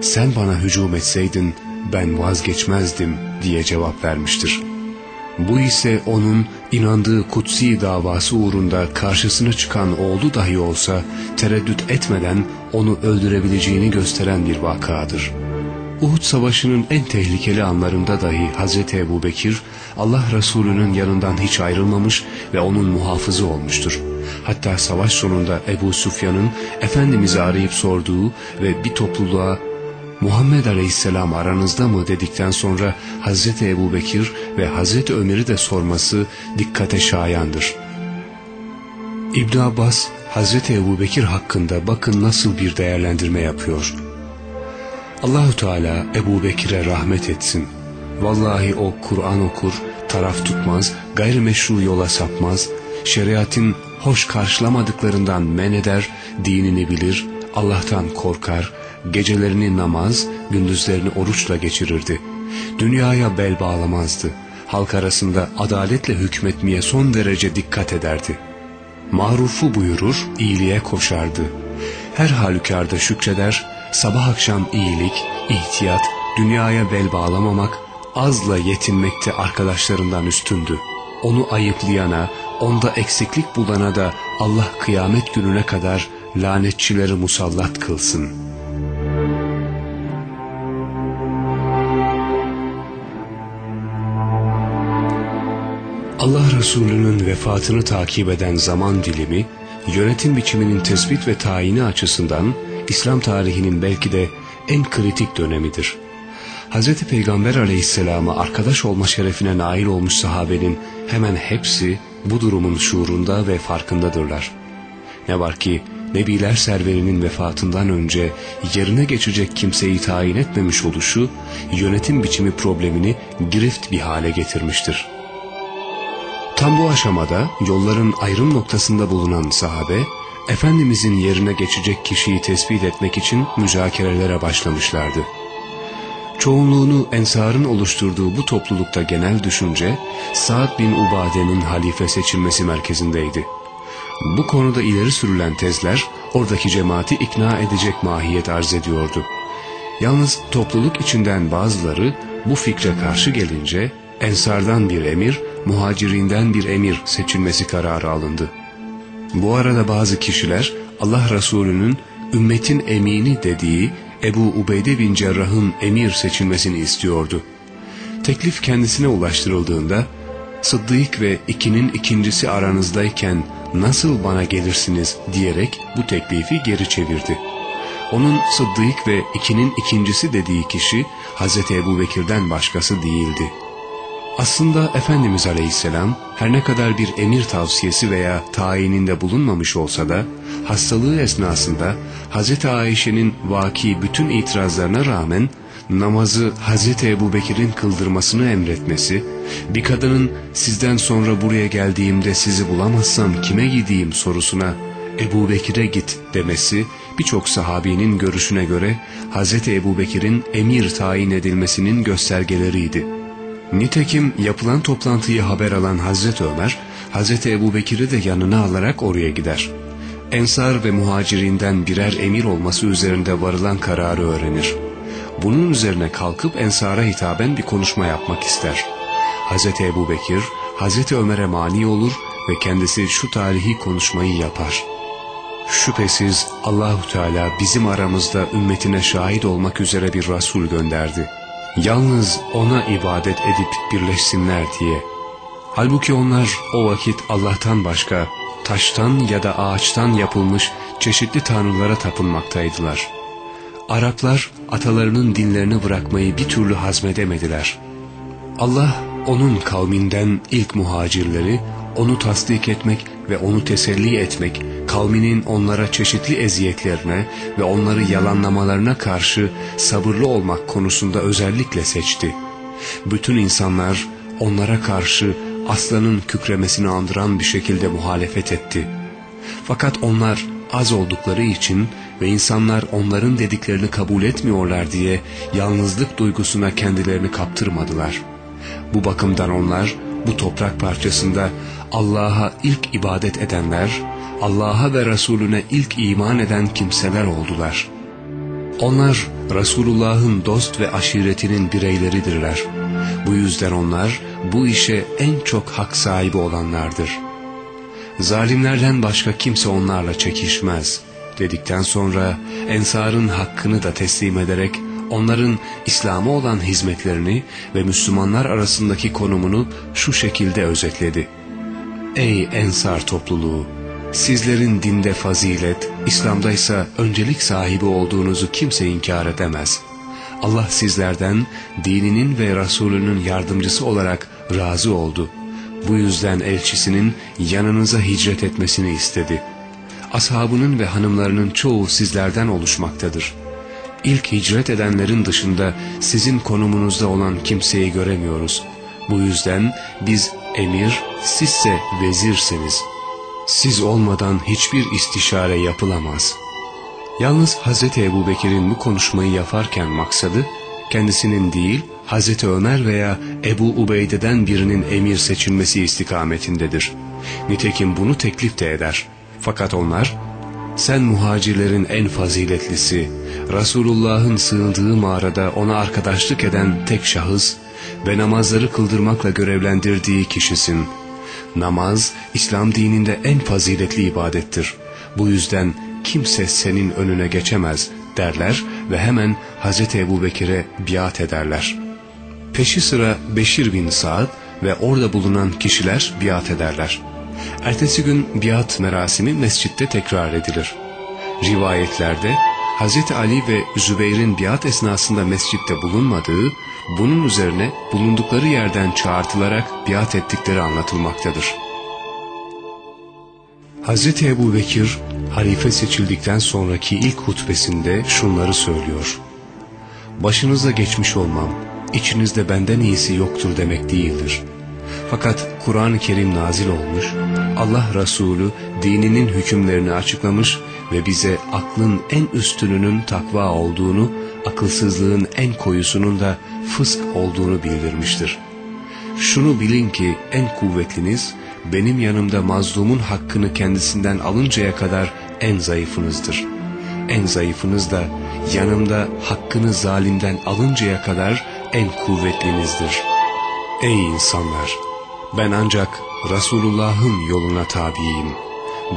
sen bana hücum etseydin ben vazgeçmezdim diye cevap vermiştir. Bu ise onun inandığı kutsi davası uğrunda karşısına çıkan oğlu dahi olsa tereddüt etmeden onu öldürebileceğini gösteren bir vakadır. Uhud Savaşı'nın en tehlikeli anlarında dahi Hazreti Ebu Bekir Allah Resulü'nün yanından hiç ayrılmamış ve onun muhafızı olmuştur. Hatta savaş sonunda Ebu Sufyan'ın Efendimiz'i arayıp sorduğu ve bir topluluğa Muhammed Aleyhisselam aranızda mı dedikten sonra Hazreti Ebu Bekir ve Hazreti Ömer'i de sorması dikkate şayandır. İbn Abbas Hazreti Ebu Bekir hakkında bakın nasıl bir değerlendirme yapıyor. Allahu Teala Ebu Bekir'e rahmet etsin. Vallahi o Kur'an okur, taraf tutmaz, gayrimeşru yola sapmaz, şeriatin hoş karşılamadıklarından men eder, dinini bilir, Allah'tan korkar, gecelerini namaz, gündüzlerini oruçla geçirirdi. Dünyaya bel bağlamazdı. Halk arasında adaletle hükmetmeye son derece dikkat ederdi. Marufu buyurur, iyiliğe koşardı. Her halükarda şükreder, sabah akşam iyilik, ihtiyat, dünyaya bel bağlamamak, azla yetinmekte arkadaşlarından üstündü. Onu ayıplayana, onda eksiklik bulana da Allah kıyamet gününe kadar lanetçileri musallat kılsın. Allah Resulü'nün vefatını takip eden zaman dilimi, yönetim biçiminin tespit ve tayini açısından İslam tarihinin belki de en kritik dönemidir. Hz. Peygamber aleyhisselama arkadaş olma şerefine nail olmuş sahabenin hemen hepsi bu durumun şuurunda ve farkındadırlar. Ne var ki Nebiler serverinin vefatından önce yerine geçecek kimseyi tayin etmemiş oluşu yönetim biçimi problemini girift bir hale getirmiştir. Tam bu aşamada yolların ayrım noktasında bulunan sahabe, Efendimizin yerine geçecek kişiyi tespit etmek için müzakerelere başlamışlardı. Çoğunluğunu ensarın oluşturduğu bu toplulukta genel düşünce, Sa'd bin Ubade'nin halife seçilmesi merkezindeydi. Bu konuda ileri sürülen tezler, oradaki cemaati ikna edecek mahiyet arz ediyordu. Yalnız topluluk içinden bazıları bu fikre karşı gelince, ensardan bir emir, muhacirinden bir emir seçilmesi kararı alındı. Bu arada bazı kişiler Allah Resulü'nün ümmetin emini dediği Ebu Ubeyde bin Cerrah'ın emir seçilmesini istiyordu. Teklif kendisine ulaştırıldığında Sıddık ve ikinin ikincisi aranızdayken nasıl bana gelirsiniz diyerek bu teklifi geri çevirdi. Onun Sıddık ve ikinin ikincisi dediği kişi Hazreti Ebu Bekir'den başkası değildi. Aslında Efendimiz Aleyhisselam her ne kadar bir emir tavsiyesi veya tayininde bulunmamış olsa da hastalığı esnasında Hz. Ayşe'nin vaki bütün itirazlarına rağmen namazı Hz. Ebu Bekir'in kıldırmasını emretmesi, bir kadının sizden sonra buraya geldiğimde sizi bulamazsam kime gideyim sorusuna Ebu Bekir'e git demesi birçok sahabinin görüşüne göre Hz. Ebu Bekir'in emir tayin edilmesinin göstergeleriydi. Nitekim yapılan toplantıyı haber alan Hazreti Ömer, Hazreti Ebu Bekir'i de yanına alarak oraya gider. Ensar ve muhacirinden birer emir olması üzerinde varılan kararı öğrenir. Bunun üzerine kalkıp Ensar'a hitaben bir konuşma yapmak ister. Hazreti Ebu Bekir, Hazreti Ömer'e mani olur ve kendisi şu tarihi konuşmayı yapar. Şüphesiz Allahu Teala bizim aramızda ümmetine şahit olmak üzere bir Resul gönderdi.'' Yalnız ona ibadet edip birleşsinler diye. Halbuki onlar o vakit Allah'tan başka taştan ya da ağaçtan yapılmış çeşitli tanrılara tapınmaktaydılar. Araplar atalarının dinlerini bırakmayı bir türlü hazmedemediler. Allah onun kavminden ilk muhacirleri onu tasdik etmek ve onu teselli etmek, kavminin onlara çeşitli eziyetlerine ve onları yalanlamalarına karşı sabırlı olmak konusunda özellikle seçti. Bütün insanlar onlara karşı aslanın kükremesini andıran bir şekilde muhalefet etti. Fakat onlar az oldukları için ve insanlar onların dediklerini kabul etmiyorlar diye yalnızlık duygusuna kendilerini kaptırmadılar. Bu bakımdan onlar bu toprak parçasında Allah'a ilk ibadet edenler, Allah'a ve Resulüne ilk iman eden kimseler oldular. Onlar Resulullah'ın dost ve aşiretinin bireyleridirler. Bu yüzden onlar bu işe en çok hak sahibi olanlardır. Zalimlerden başka kimse onlarla çekişmez dedikten sonra Ensar'ın hakkını da teslim ederek onların İslam'a olan hizmetlerini ve Müslümanlar arasındaki konumunu şu şekilde özetledi. Ey Ensar topluluğu! Sizlerin dinde fazilet, İslam'da ise öncelik sahibi olduğunuzu kimse inkar edemez. Allah sizlerden dininin ve Resulünün yardımcısı olarak razı oldu. Bu yüzden elçisinin yanınıza hicret etmesini istedi. Ashabının ve hanımlarının çoğu sizlerden oluşmaktadır. ilk hicret edenlerin dışında sizin konumunuzda olan kimseyi göremiyoruz. Bu yüzden biz emir, sizse vezirsiniz. Siz olmadan hiçbir istişare yapılamaz. Yalnız Hz. Ebu Bekir'in bu konuşmayı yaparken maksadı, kendisinin değil, Hz. Ömer veya Ebu Ubeyde'den birinin emir seçilmesi istikametindedir. Nitekim bunu teklif de eder. Fakat onlar, sen muhacirlerin en faziletlisi, Resulullah'ın sığındığı mağarada ona arkadaşlık eden tek şahıs ve namazları kıldırmakla görevlendirdiği kişisin. Namaz, İslam dininde en faziletli ibadettir. Bu yüzden kimse senin önüne geçemez derler ve hemen Hz. Ebu Bekir'e biat ederler. Peşi sıra Beşir bin Sa'd ve orada bulunan kişiler biat ederler. Ertesi gün biat merasimi mescitte tekrar edilir. Rivayetlerde Hz. Ali ve Zübeyir'in biat esnasında mescitte bulunmadığı, bunun üzerine bulundukları yerden çağırtılarak biat ettikleri anlatılmaktadır. Hz. Ebu Bekir, halife seçildikten sonraki ilk hutbesinde şunları söylüyor. Başınıza geçmiş olmam, içinizde benden iyisi yoktur demek değildir. Fakat Kur'an-ı Kerim nazil olmuş, Allah Resulü dininin hükümlerini açıklamış ve bize aklın en üstününün takva olduğunu, akılsızlığın en koyusunun da fısk olduğunu bildirmiştir. Şunu bilin ki en kuvvetliniz, benim yanımda mazlumun hakkını kendisinden alıncaya kadar en zayıfınızdır. En zayıfınız da yanımda hakkını zalimden alıncaya kadar en kuvvetlinizdir. Ey insanlar! Ben ancak Resulullah'ın yoluna tabiyim.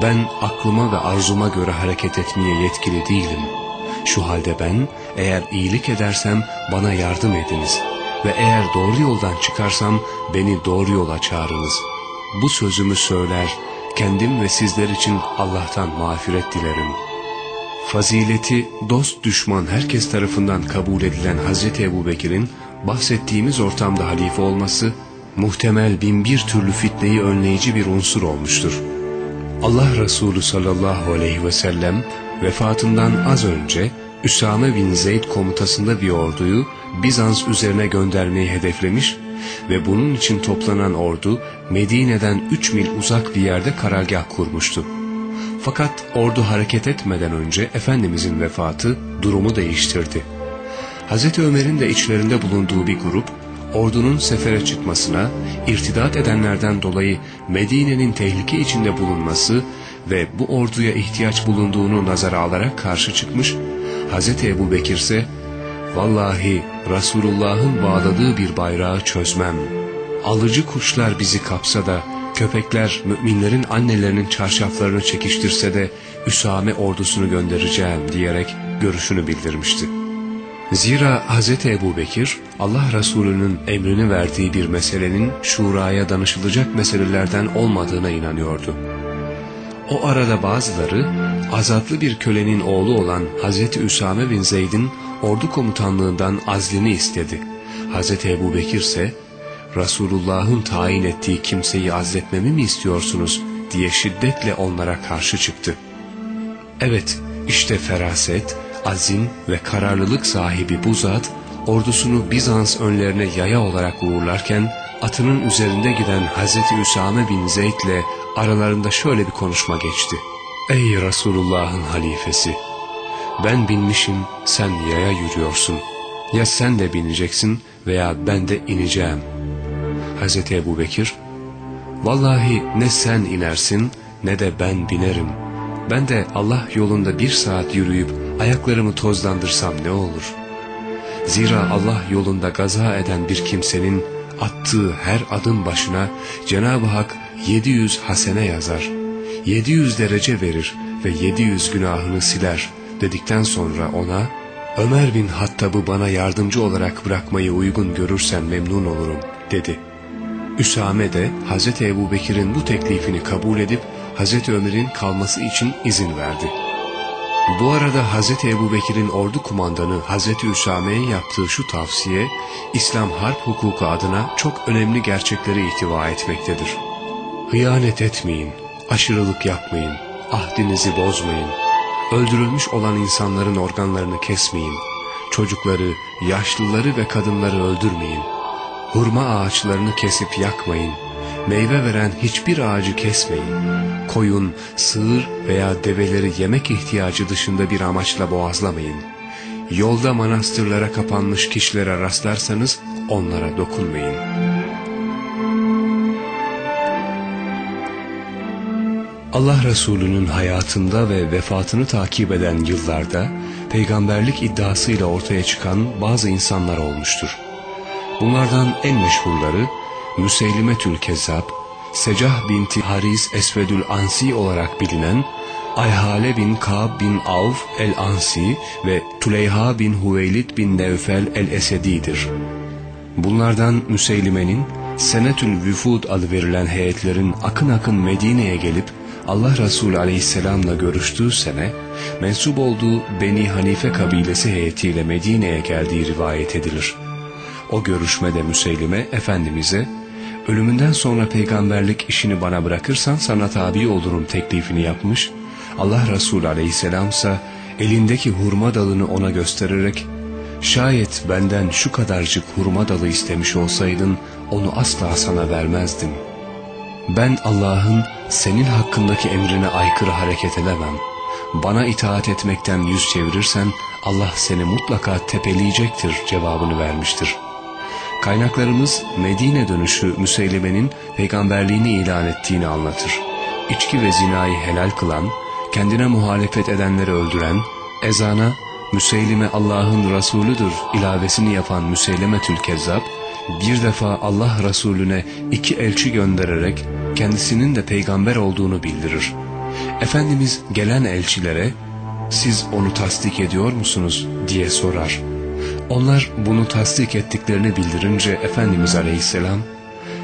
Ben aklıma ve arzuma göre hareket etmeye yetkili değilim. Şu halde ben eğer iyilik edersem bana yardım ediniz ve eğer doğru yoldan çıkarsam beni doğru yola çağırınız. Bu sözümü söyler, kendim ve sizler için Allah'tan mağfiret dilerim. Fazileti dost düşman herkes tarafından kabul edilen Hz. Ebu Bekir'in bahsettiğimiz ortamda halife olması muhtemel bin bir türlü fitneyi önleyici bir unsur olmuştur. Allah Resulü sallallahu aleyhi ve sellem vefatından az önce Üsame bin Zeyd komutasında bir orduyu Bizans üzerine göndermeyi hedeflemiş ve bunun için toplanan ordu Medine'den 3 mil uzak bir yerde karargah kurmuştu. Fakat ordu hareket etmeden önce Efendimizin vefatı durumu değiştirdi. Hz. Ömer'in de içlerinde bulunduğu bir grup ordunun sefere çıkmasına, irtidat edenlerden dolayı Medine'nin tehlike içinde bulunması ve bu orduya ihtiyaç bulunduğunu nazara alarak karşı çıkmış, Hz. Ebu Bekir ise Vallahi Resulullah'ın bağladığı bir bayrağı çözmem. Alıcı kuşlar bizi kapsa da, köpekler müminlerin annelerinin çarşaflarını çekiştirse de Üsame ordusunu göndereceğim diyerek görüşünü bildirmişti. Zira Hz. Ebu Bekir, Allah Resulü'nün emrini verdiği bir meselenin şuraya danışılacak meselelerden olmadığına inanıyordu. O arada bazıları, azatlı bir kölenin oğlu olan Hz. Üsame bin Zeyd'in ordu komutanlığından azlini istedi. Hz. Ebu Bekir ise, Resulullah'ın tayin ettiği kimseyi azletmemi mi istiyorsunuz diye şiddetle onlara karşı çıktı. Evet, işte feraset, azim ve kararlılık sahibi bu zat, ordusunu Bizans önlerine yaya olarak uğurlarken, atının üzerinde giden Hazreti Üsame bin Zeyd ile aralarında şöyle bir konuşma geçti. Ey Resulullah'ın halifesi! Ben binmişim, sen yaya yürüyorsun. Ya sen de bineceksin veya ben de ineceğim. Hazreti Ebu Bekir, Vallahi ne sen inersin ne de ben binerim. Ben de Allah yolunda bir saat yürüyüp ayaklarımı tozlandırsam ne olur? Zira Allah yolunda gaza eden bir kimsenin attığı her adım başına Cenab-ı Hak 700 hasene yazar. 700 derece verir ve 700 günahını siler dedikten sonra ona Ömer bin Hattab'ı bana yardımcı olarak bırakmayı uygun görürsen memnun olurum dedi. Üsame de Hz. Ebu Bekir'in bu teklifini kabul edip Hz. Ömer'in kalması için izin verdi. Bu arada Hz. Ebu Bekir'in ordu kumandanı Hz. Üsame'ye yaptığı şu tavsiye, İslam harp hukuku adına çok önemli gerçekleri ihtiva etmektedir. Hıyanet etmeyin, aşırılık yapmayın, ahdinizi bozmayın, öldürülmüş olan insanların organlarını kesmeyin, çocukları, yaşlıları ve kadınları öldürmeyin. Hurma ağaçlarını kesip yakmayın. Meyve veren hiçbir ağacı kesmeyin. Koyun, sığır veya develeri yemek ihtiyacı dışında bir amaçla boğazlamayın. Yolda manastırlara kapanmış kişilere rastlarsanız onlara dokunmayın. Allah Resulü'nün hayatında ve vefatını takip eden yıllarda peygamberlik iddiasıyla ortaya çıkan bazı insanlar olmuştur. Bunlardan en meşhurları Müseylimetül Kezzab, Secah binti Haris Esvedül Ansi olarak bilinen Ayhale bin Kab bin Avf el-Ansi ve Tuleyha bin Huveylid bin Nevfel el-Esedi'dir. Bunlardan Müseylime'nin Senetül Vüfud adı verilen heyetlerin akın akın Medine'ye gelip Allah Resulü aleyhisselamla görüştüğü sene mensup olduğu Beni Hanife kabilesi heyetiyle Medine'ye geldiği rivayet edilir. O görüşmede Müseylime Efendimiz'e ölümünden sonra peygamberlik işini bana bırakırsan sana tabi olurum teklifini yapmış. Allah Resulü aleyhisselam ise elindeki hurma dalını ona göstererek şayet benden şu kadarcık hurma dalı istemiş olsaydın onu asla sana vermezdim. Ben Allah'ın senin hakkındaki emrine aykırı hareket edemem. Bana itaat etmekten yüz çevirirsen Allah seni mutlaka tepeleyecektir cevabını vermiştir. Kaynaklarımız Medine dönüşü Müseyleme'nin peygamberliğini ilan ettiğini anlatır. İçki ve zinayı helal kılan, kendine muhalefet edenleri öldüren, ezana Müseylime Allah'ın Resulüdür ilavesini yapan Müseylemetül Kezzab, bir defa Allah Resulüne iki elçi göndererek kendisinin de peygamber olduğunu bildirir. Efendimiz gelen elçilere siz onu tasdik ediyor musunuz diye sorar. Onlar bunu tasdik ettiklerini bildirince Efendimiz Aleyhisselam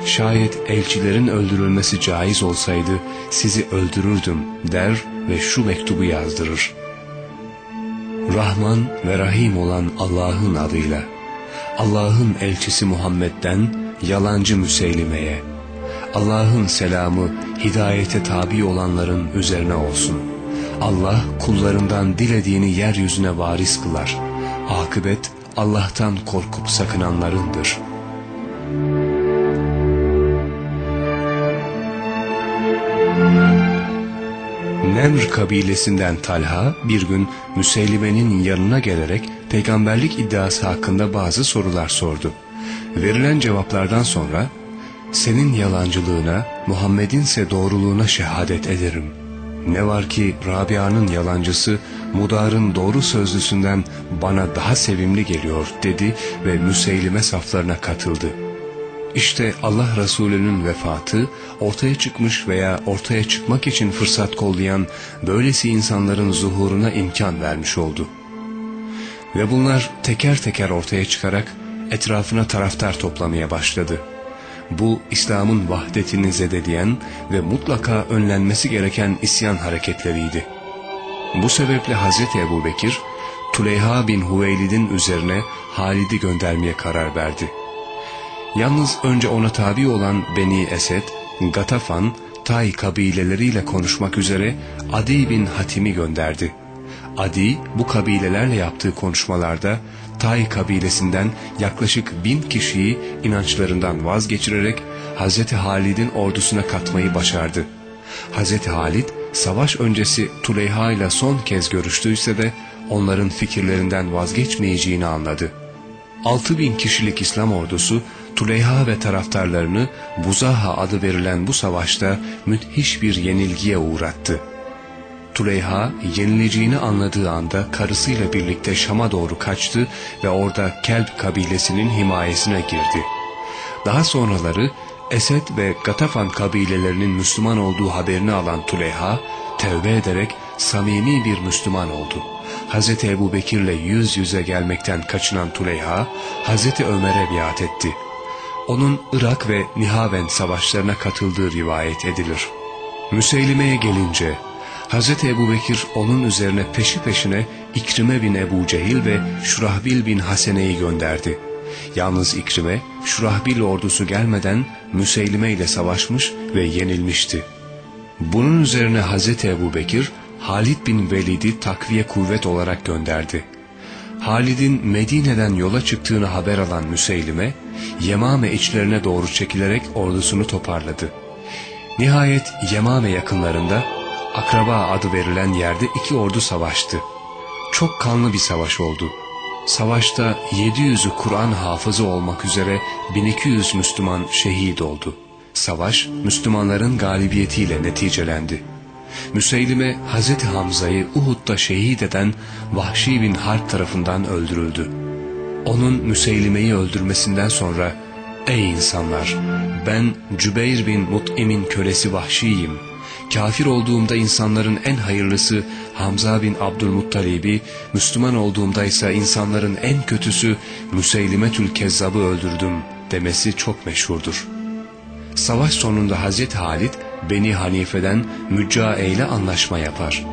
şayet elçilerin öldürülmesi caiz olsaydı sizi öldürürdüm der ve şu mektubu yazdırır. Rahman ve Rahim olan Allah'ın adıyla Allah'ın elçisi Muhammed'den yalancı Müseylime'ye Allah'ın selamı hidayete tabi olanların üzerine olsun. Allah kullarından dilediğini yeryüzüne varis kılar. Akıbet Allah'tan korkup sakınanlarındır. Nemr kabilesinden Talha bir gün Müseylime'nin yanına gelerek peygamberlik iddiası hakkında bazı sorular sordu. Verilen cevaplardan sonra senin yalancılığına Muhammed'in ise doğruluğuna şehadet ederim. Ne var ki Rabia'nın yalancısı Mudar'ın doğru sözlüsünden bana daha sevimli geliyor dedi ve Müseylime saflarına katıldı. İşte Allah Resulü'nün vefatı ortaya çıkmış veya ortaya çıkmak için fırsat kollayan böylesi insanların zuhuruna imkan vermiş oldu. Ve bunlar teker teker ortaya çıkarak etrafına taraftar toplamaya başladı. Bu İslam'ın vahdetini zedeleyen ve mutlaka önlenmesi gereken isyan hareketleriydi. Bu sebeple Hazreti Ebu Bekir, Tuleyha bin Huveylid'in üzerine Halid'i göndermeye karar verdi. Yalnız önce ona tabi olan Beni Esed, Gatafan, Tay kabileleriyle konuşmak üzere Adi bin Hatim'i gönderdi. Adi bu kabilelerle yaptığı konuşmalarda Tay kabilesinden yaklaşık bin kişiyi inançlarından vazgeçirerek Hz. Halid'in ordusuna katmayı başardı. Hz. Halid savaş öncesi Tuleyha ile son kez görüştüyse de onların fikirlerinden vazgeçmeyeceğini anladı. 6 bin kişilik İslam ordusu Tuleyha ve taraftarlarını Buzaha adı verilen bu savaşta müthiş bir yenilgiye uğrattı. Tuleyha yenileceğini anladığı anda karısıyla birlikte Şam'a doğru kaçtı ve orada Kelp kabilesinin himayesine girdi. Daha sonraları Esed ve Gatafan kabilelerinin Müslüman olduğu haberini alan Tuleyha tevbe ederek samimi bir Müslüman oldu. Hz. Ebu Bekir'le yüz yüze gelmekten kaçınan Tuleyha, Hz. Ömer'e biat etti. Onun Irak ve Nihaven savaşlarına katıldığı rivayet edilir. Müseylime'ye gelince Hz. Ebu Bekir onun üzerine peşi peşine İkrime bin Ebu Cehil ve Şurahbil bin Hasene'yi gönderdi. Yalnız İkrime, Şurahbil ordusu gelmeden Müseylime ile savaşmış ve yenilmişti. Bunun üzerine Hz. Ebu Bekir, Halid bin Velid'i takviye kuvvet olarak gönderdi. Halid'in Medine'den yola çıktığını haber alan Müseylime, Yemame içlerine doğru çekilerek ordusunu toparladı. Nihayet Yemame yakınlarında Akraba adı verilen yerde iki ordu savaştı. Çok kanlı bir savaş oldu. Savaşta 700'ü Kur'an hafızı olmak üzere 1200 Müslüman şehit oldu. Savaş Müslümanların galibiyetiyle neticelendi. Müseylime Hazreti Hamza'yı Uhud'da şehit eden Vahşi bin Harp tarafından öldürüldü. Onun Müseylime'yi öldürmesinden sonra Ey insanlar! Ben Cübeyr bin Mut'im'in kölesi Vahşi'yim. Kafir olduğumda insanların en hayırlısı Hamza bin Abdülmuttalib'i, Müslüman olduğumda ise insanların en kötüsü Müseylimetül Kezzab'ı öldürdüm demesi çok meşhurdur. Savaş sonunda Hazreti Halid Beni Hanife'den Müccae ile anlaşma yapar.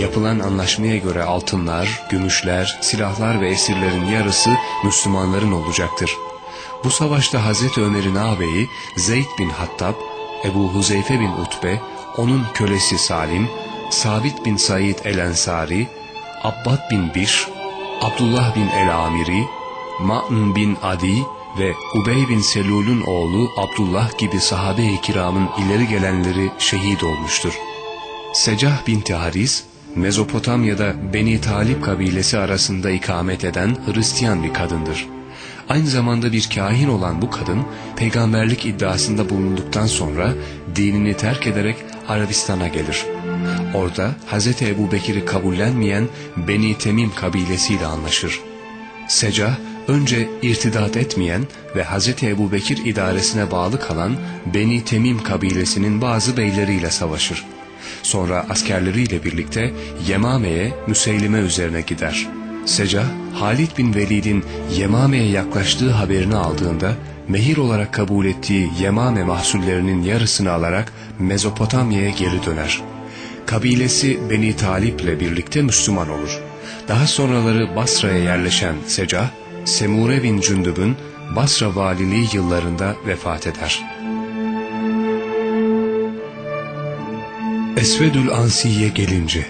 Yapılan anlaşmaya göre altınlar, gümüşler, silahlar ve esirlerin yarısı Müslümanların olacaktır. Bu savaşta Hazreti Ömer'in ağabeyi Zeyd bin Hattab, Ebu Huzeyfe bin Utbe, onun kölesi Salim, Sabit bin Said el-Ensari, Abbad bin Biş, Abdullah bin el-Amiri, Ma'n bin Adi ve Ubey bin Selul'un oğlu Abdullah gibi sahabe-i kiramın ileri gelenleri şehit olmuştur. Secah binti Haris, Mezopotamya'da Beni Talip kabilesi arasında ikamet eden Hristiyan bir kadındır. Aynı zamanda bir kahin olan bu kadın, peygamberlik iddiasında bulunduktan sonra dinini terk ederek Arabistan'a gelir. Orada Hz. Ebu Bekir'i kabullenmeyen Beni Temim kabilesiyle anlaşır. Secah, önce irtidat etmeyen ve Hz. Ebu Bekir idaresine bağlı kalan Beni Temim kabilesinin bazı beyleriyle savaşır. Sonra askerleriyle birlikte Yemame'ye Müseylime üzerine gider. Secah, Halid bin Velid'in Yemame'ye yaklaştığı haberini aldığında mehir olarak kabul ettiği Yemame mahsullerinin yarısını alarak Mezopotamya'ya geri döner. Kabilesi Beni Talip ile birlikte Müslüman olur. Daha sonraları Basra'ya yerleşen Secah, Semure bin Cündüb'ün Basra valiliği yıllarında vefat eder. Esvedül Ansi'ye gelince,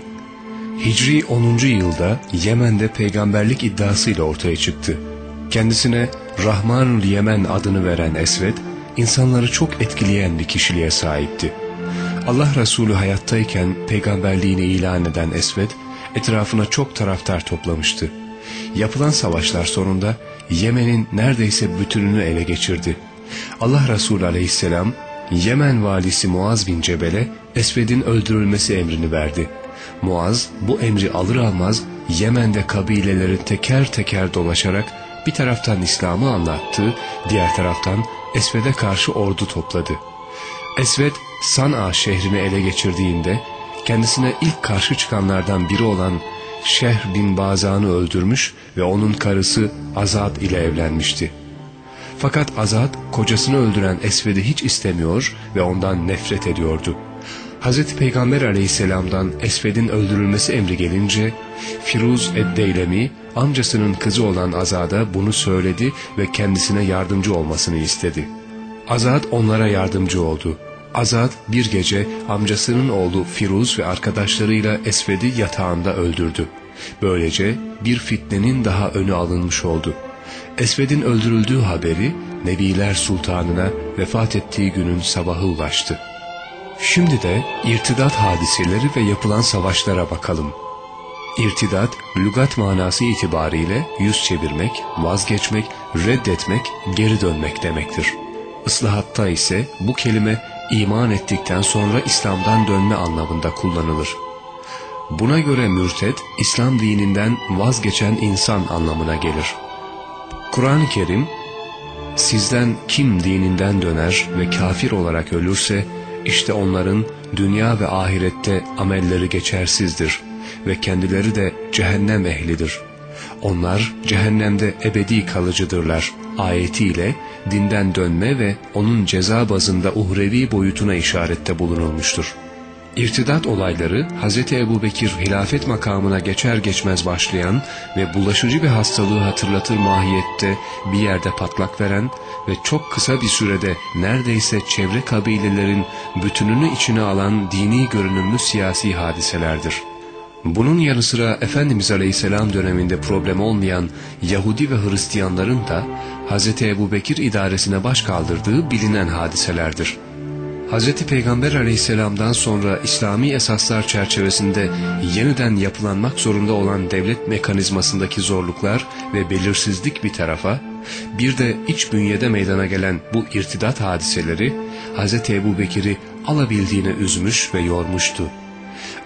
Hicri 10. yılda Yemen'de peygamberlik iddiasıyla ortaya çıktı. Kendisine Rahmanül Yemen adını veren Esved, insanları çok etkileyen bir kişiliğe sahipti. Allah Resulü hayattayken peygamberliğini ilan eden Esved, etrafına çok taraftar toplamıştı. Yapılan savaşlar sonunda Yemen'in neredeyse bütününü ele geçirdi. Allah Resulü aleyhisselam, Yemen valisi Muaz bin Cebel'e Esved'in öldürülmesi emrini verdi. Muaz bu emri alır almaz Yemen'de kabileleri teker teker dolaşarak bir taraftan İslam'ı anlattı, diğer taraftan Esved'e karşı ordu topladı. Esved San'a şehrini ele geçirdiğinde kendisine ilk karşı çıkanlardan biri olan Şehr bin Bazan'ı öldürmüş ve onun karısı Azad ile evlenmişti. Fakat Azad kocasını öldüren Esved'i hiç istemiyor ve ondan nefret ediyordu. Hz. Peygamber aleyhisselamdan Esved'in öldürülmesi emri gelince Firuz Eddeylemi amcasının kızı olan Azad'a bunu söyledi ve kendisine yardımcı olmasını istedi. Azad onlara yardımcı oldu. Azad bir gece amcasının oğlu Firuz ve arkadaşlarıyla Esved'i yatağında öldürdü. Böylece bir fitnenin daha önü alınmış oldu. Esved'in öldürüldüğü haberi Nebiler Sultanı'na vefat ettiği günün sabahı ulaştı. Şimdi de irtidat hadiseleri ve yapılan savaşlara bakalım. İrtidat, lügat manası itibariyle yüz çevirmek, vazgeçmek, reddetmek, geri dönmek demektir. Islahatta ise bu kelime iman ettikten sonra İslam'dan dönme anlamında kullanılır. Buna göre mürted, İslam dininden vazgeçen insan anlamına gelir. Kur'an-ı Kerim, sizden kim dininden döner ve kafir olarak ölürse, işte onların dünya ve ahirette amelleri geçersizdir ve kendileri de cehennem ehlidir. Onlar cehennemde ebedi kalıcıdırlar ayetiyle dinden dönme ve onun ceza bazında uhrevi boyutuna işarette bulunulmuştur. İrtidat olayları Hz. Ebu Bekir hilafet makamına geçer geçmez başlayan ve bulaşıcı bir hastalığı hatırlatır mahiyette bir yerde patlak veren ve çok kısa bir sürede neredeyse çevre kabilelerin bütününü içine alan dini görünümlü siyasi hadiselerdir. Bunun yanı sıra Efendimiz Aleyhisselam döneminde problem olmayan Yahudi ve Hristiyanların da Hz. Ebu Bekir idaresine baş kaldırdığı bilinen hadiselerdir. Hz. Peygamber aleyhisselamdan sonra İslami esaslar çerçevesinde yeniden yapılanmak zorunda olan devlet mekanizmasındaki zorluklar ve belirsizlik bir tarafa, bir de iç bünyede meydana gelen bu irtidat hadiseleri Hz. Ebu Bekir'i alabildiğine üzmüş ve yormuştu.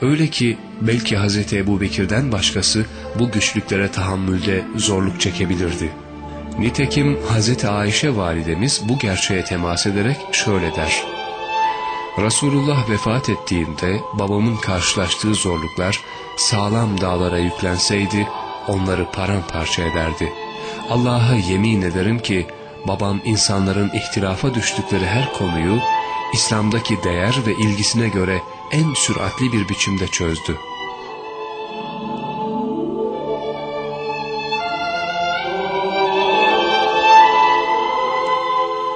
Öyle ki belki Hz. Ebu Bekir'den başkası bu güçlüklere tahammülde zorluk çekebilirdi. Nitekim Hz. Ayşe validemiz bu gerçeğe temas ederek şöyle der. Resulullah vefat ettiğinde babamın karşılaştığı zorluklar sağlam dağlara yüklenseydi onları paramparça ederdi. Allah'a yemin ederim ki babam insanların ihtilafa düştükleri her konuyu İslam'daki değer ve ilgisine göre en süratli bir biçimde çözdü.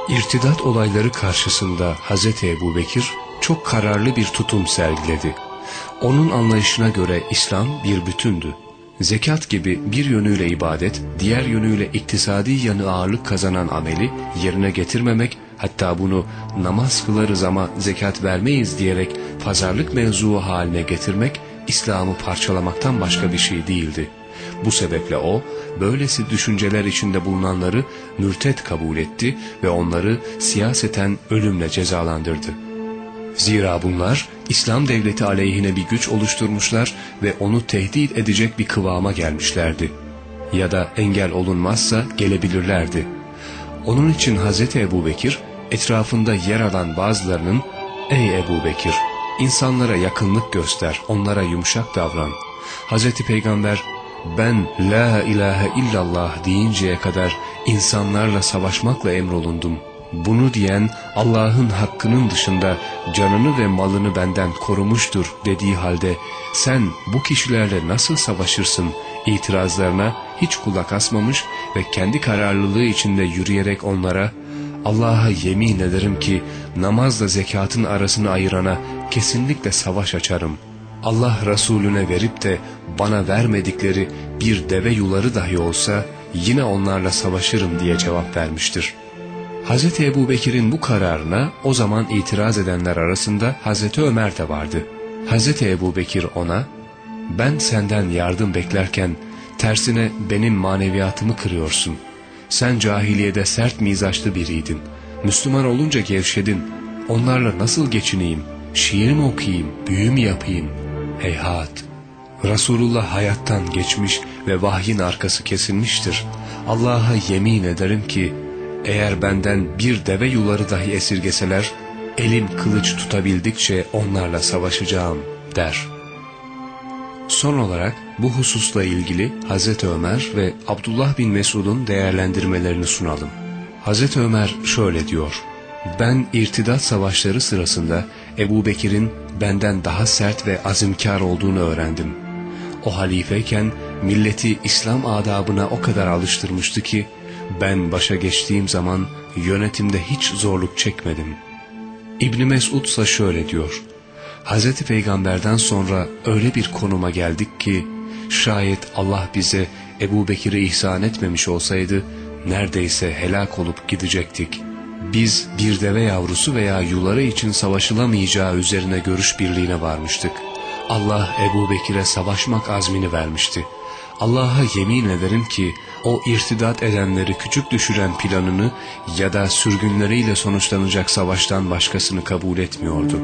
İrtidat olayları karşısında Hz. Ebu Bekir çok kararlı bir tutum sergiledi. Onun anlayışına göre İslam bir bütündü. Zekat gibi bir yönüyle ibadet, diğer yönüyle iktisadi yanı ağırlık kazanan ameli yerine getirmemek, hatta bunu namaz kılarız ama zekat vermeyiz diyerek pazarlık mevzuu haline getirmek, İslam'ı parçalamaktan başka bir şey değildi. Bu sebeple o, böylesi düşünceler içinde bulunanları mürtet kabul etti ve onları siyaseten ölümle cezalandırdı. Zira bunlar İslam devleti aleyhine bir güç oluşturmuşlar ve onu tehdit edecek bir kıvama gelmişlerdi. Ya da engel olunmazsa gelebilirlerdi. Onun için Hz. Ebu Bekir etrafında yer alan bazılarının ''Ey Ebu Bekir, insanlara yakınlık göster, onlara yumuşak davran. Hz. Peygamber ben la ilahe illallah deyinceye kadar insanlarla savaşmakla emrolundum. Bunu diyen Allah'ın hakkının dışında canını ve malını benden korumuştur dediği halde sen bu kişilerle nasıl savaşırsın itirazlarına hiç kulak asmamış ve kendi kararlılığı içinde yürüyerek onlara Allah'a yemin ederim ki namazla zekatın arasını ayırana kesinlikle savaş açarım. Allah Resulüne verip de bana vermedikleri bir deve yuları dahi olsa yine onlarla savaşırım diye cevap vermiştir. Hz. Ebu Bekir'in bu kararına o zaman itiraz edenler arasında Hz. Ömer de vardı. Hz. Ebu Bekir ona, ben senden yardım beklerken tersine benim maneviyatımı kırıyorsun. Sen cahiliyede sert mizaçlı biriydin. Müslüman olunca gevşedin. Onlarla nasıl geçineyim? Şiir mi okuyayım? Büyü mü yapayım? Heyhat! Resulullah hayattan geçmiş ve vahyin arkası kesilmiştir. Allah'a yemin ederim ki eğer benden bir deve yuları dahi esirgeseler elim kılıç tutabildikçe onlarla savaşacağım der. Son olarak bu hususla ilgili Hz. Ömer ve Abdullah bin Mesud'un değerlendirmelerini sunalım. Hz. Ömer şöyle diyor. Ben irtidat savaşları sırasında Ebu Bekir'in benden daha sert ve azimkar olduğunu öğrendim. O halifeyken milleti İslam adabına o kadar alıştırmıştı ki ben başa geçtiğim zaman yönetimde hiç zorluk çekmedim. İbni Mesud ise şöyle diyor. Hz. Peygamber'den sonra öyle bir konuma geldik ki şayet Allah bize Ebu Bekir'i ihsan etmemiş olsaydı neredeyse helak olup gidecektik. Biz bir deve yavrusu veya yuları için savaşılamayacağı üzerine görüş birliğine varmıştık. Allah Ebu Bekir'e savaşmak azmini vermişti. Allah'a yemin ederim ki o irtidat edenleri küçük düşüren planını ya da sürgünleriyle sonuçlanacak savaştan başkasını kabul etmiyordu.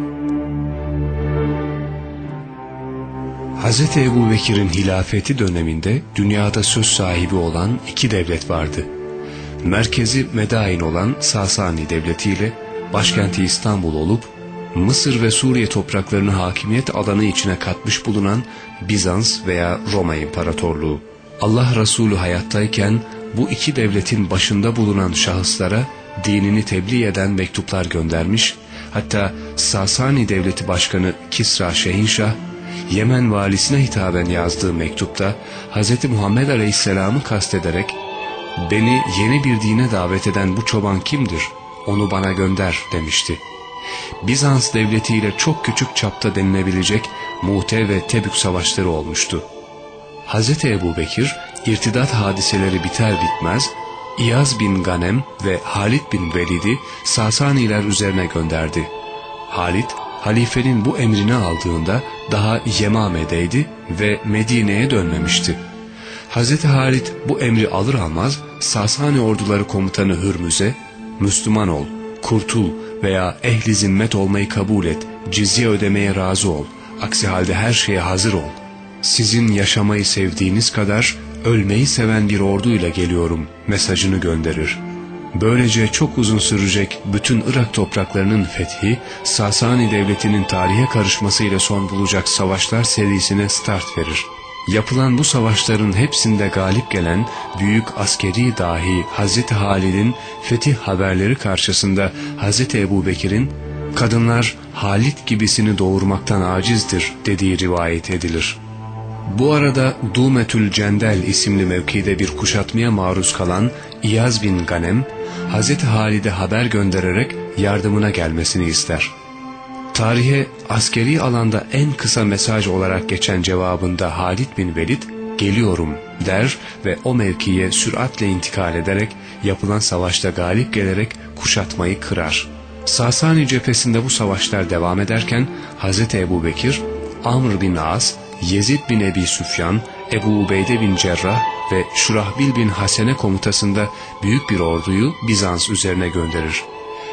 Hz. Ebu Bekir'in hilafeti döneminde dünyada söz sahibi olan iki devlet vardı. Merkezi Medain olan Sasani Devleti ile başkenti İstanbul olup Mısır ve Suriye topraklarını hakimiyet alanı içine katmış bulunan Bizans veya Roma İmparatorluğu. Allah Resulü hayattayken bu iki devletin başında bulunan şahıslara dinini tebliğ eden mektuplar göndermiş, hatta Sasani Devleti Başkanı Kisra Şehinşah, Yemen valisine hitaben yazdığı mektupta Hz. Muhammed Aleyhisselam'ı kastederek ''Beni yeni bir dine davet eden bu çoban kimdir? Onu bana gönder.'' demişti. Bizans devletiyle çok küçük çapta denilebilecek Mu'te ve Tebük savaşları olmuştu. Hz. Ebu Bekir irtidat hadiseleri biter bitmez İyaz bin Ganem ve Halid bin Velid'i Sasaniler üzerine gönderdi. Halid, halifenin bu emrini aldığında daha Yemame'deydi ve Medine'ye dönmemişti. Hz. Halid bu emri alır almaz Sasani orduları komutanı Hürmüz'e Müslüman ol, kurtul veya ehli zimmet olmayı kabul et, cizye ödemeye razı ol, aksi halde her şeye hazır ol. Sizin yaşamayı sevdiğiniz kadar ölmeyi seven bir orduyla geliyorum mesajını gönderir. Böylece çok uzun sürecek bütün Irak topraklarının fethi, Sasani devletinin tarihe karışmasıyla son bulacak savaşlar serisine start verir. Yapılan bu savaşların hepsinde galip gelen büyük askeri dahi Hazreti Halid'in fetih haberleri karşısında Hazreti Ebu Bekir'in kadınlar Halit gibisini doğurmaktan acizdir dediği rivayet edilir. Bu arada Dumetül Cendel isimli mevkide bir kuşatmaya maruz kalan İyaz bin Ganem, Hazreti Halid'e haber göndererek yardımına gelmesini ister. Tarihe askeri alanda en kısa mesaj olarak geçen cevabında Halid bin Velid geliyorum der ve o mevkiye süratle intikal ederek yapılan savaşta galip gelerek kuşatmayı kırar. Sasani cephesinde bu savaşlar devam ederken Hz. Ebu Bekir, Amr bin As, Yezid bin Ebi Süfyan, Ebu Ubeyde bin Cerrah ve Şurahbil bin Hasene komutasında büyük bir orduyu Bizans üzerine gönderir.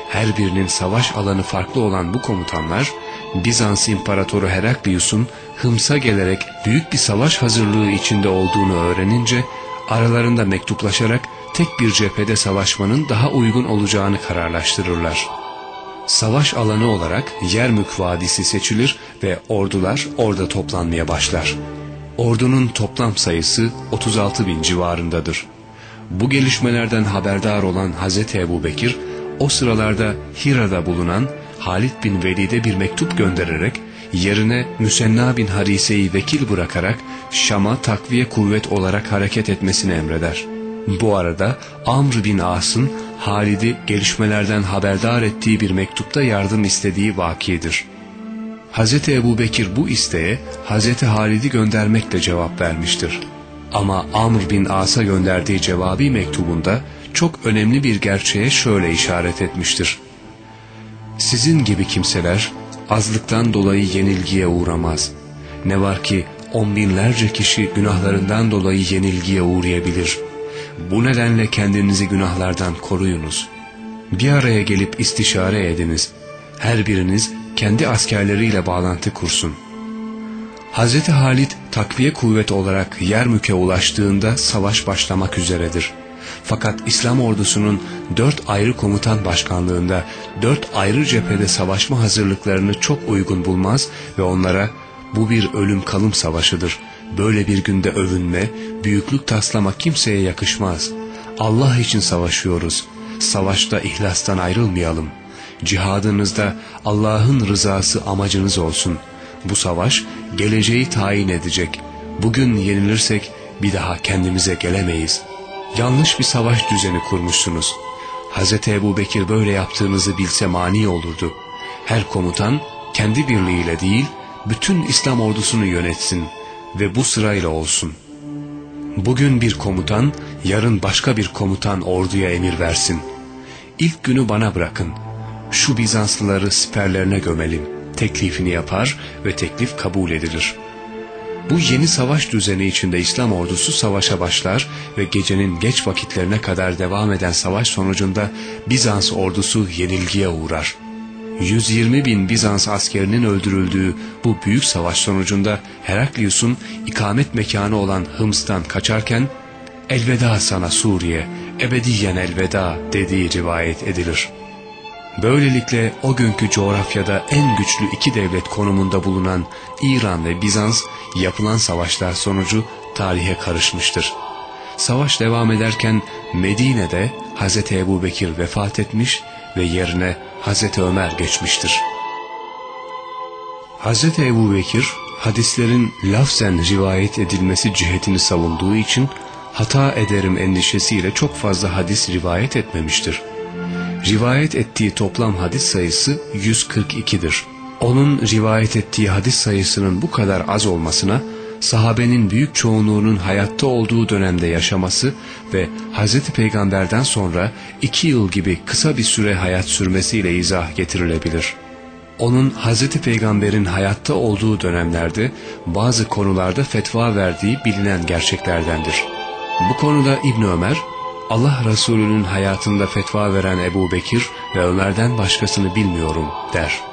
Her birinin savaş alanı farklı olan bu komutanlar, Bizans İmparatoru Heraklius'un Hıms'a gelerek büyük bir savaş hazırlığı içinde olduğunu öğrenince, aralarında mektuplaşarak tek bir cephede savaşmanın daha uygun olacağını kararlaştırırlar. Savaş alanı olarak Yermük Vadisi seçilir ve ordular orada toplanmaya başlar. Ordunun toplam sayısı 36 bin civarındadır. Bu gelişmelerden haberdar olan Hz. Ebu Bekir, o sıralarda Hira'da bulunan Halid bin Velid'e bir mektup göndererek yerine Müsenna bin Harise'yi vekil bırakarak Şam'a takviye kuvvet olarak hareket etmesini emreder. Bu arada Amr bin As'ın Halid'i gelişmelerden haberdar ettiği bir mektupta yardım istediği vakidir. Hz. Ebu Bekir bu isteğe Hz. Halid'i göndermekle cevap vermiştir. Ama Amr bin As'a gönderdiği cevabi mektubunda çok önemli bir gerçeğe şöyle işaret etmiştir. Sizin gibi kimseler azlıktan dolayı yenilgiye uğramaz. Ne var ki on binlerce kişi günahlarından dolayı yenilgiye uğrayabilir. Bu nedenle kendinizi günahlardan koruyunuz. Bir araya gelip istişare ediniz. Her biriniz kendi askerleriyle bağlantı kursun. Hz. Halid takviye kuvvet olarak Yermük'e ulaştığında savaş başlamak üzeredir. Fakat İslam ordusunun dört ayrı komutan başkanlığında dört ayrı cephede savaşma hazırlıklarını çok uygun bulmaz ve onlara bu bir ölüm kalım savaşıdır. Böyle bir günde övünme, büyüklük taslamak kimseye yakışmaz. Allah için savaşıyoruz. Savaşta ihlastan ayrılmayalım. Cihadınızda Allah'ın rızası amacınız olsun. Bu savaş geleceği tayin edecek. Bugün yenilirsek bir daha kendimize gelemeyiz.'' yanlış bir savaş düzeni kurmuşsunuz. Hz. Ebu Bekir böyle yaptığınızı bilse mani olurdu. Her komutan kendi birliğiyle değil, bütün İslam ordusunu yönetsin ve bu sırayla olsun. Bugün bir komutan, yarın başka bir komutan orduya emir versin. İlk günü bana bırakın. Şu Bizanslıları siperlerine gömelim. Teklifini yapar ve teklif kabul edilir.'' Bu yeni savaş düzeni içinde İslam ordusu savaşa başlar ve gecenin geç vakitlerine kadar devam eden savaş sonucunda Bizans ordusu yenilgiye uğrar. 120 bin Bizans askerinin öldürüldüğü bu büyük savaş sonucunda Heraklius'un ikamet mekanı olan Hıms'tan kaçarken elveda sana Suriye, ebediyen elveda dediği rivayet edilir.'' Böylelikle o günkü coğrafyada en güçlü iki devlet konumunda bulunan İran ve Bizans yapılan savaşlar sonucu tarihe karışmıştır. Savaş devam ederken Medine'de Hz. Ebu Bekir vefat etmiş ve yerine Hz. Ömer geçmiştir. Hz. Ebu Bekir hadislerin lafzen rivayet edilmesi cihetini savunduğu için hata ederim endişesiyle çok fazla hadis rivayet etmemiştir. Rivayet ettiği toplam hadis sayısı 142'dir. Onun rivayet ettiği hadis sayısının bu kadar az olmasına sahabenin büyük çoğunluğunun hayatta olduğu dönemde yaşaması ve Hz. Peygamber'den sonra iki yıl gibi kısa bir süre hayat sürmesiyle izah getirilebilir. Onun Hz. Peygamber'in hayatta olduğu dönemlerde bazı konularda fetva verdiği bilinen gerçeklerdendir. Bu konuda İbn Ömer, Allah Resulü'nün hayatında fetva veren Ebu Bekir ve Ömer'den başkasını bilmiyorum der.''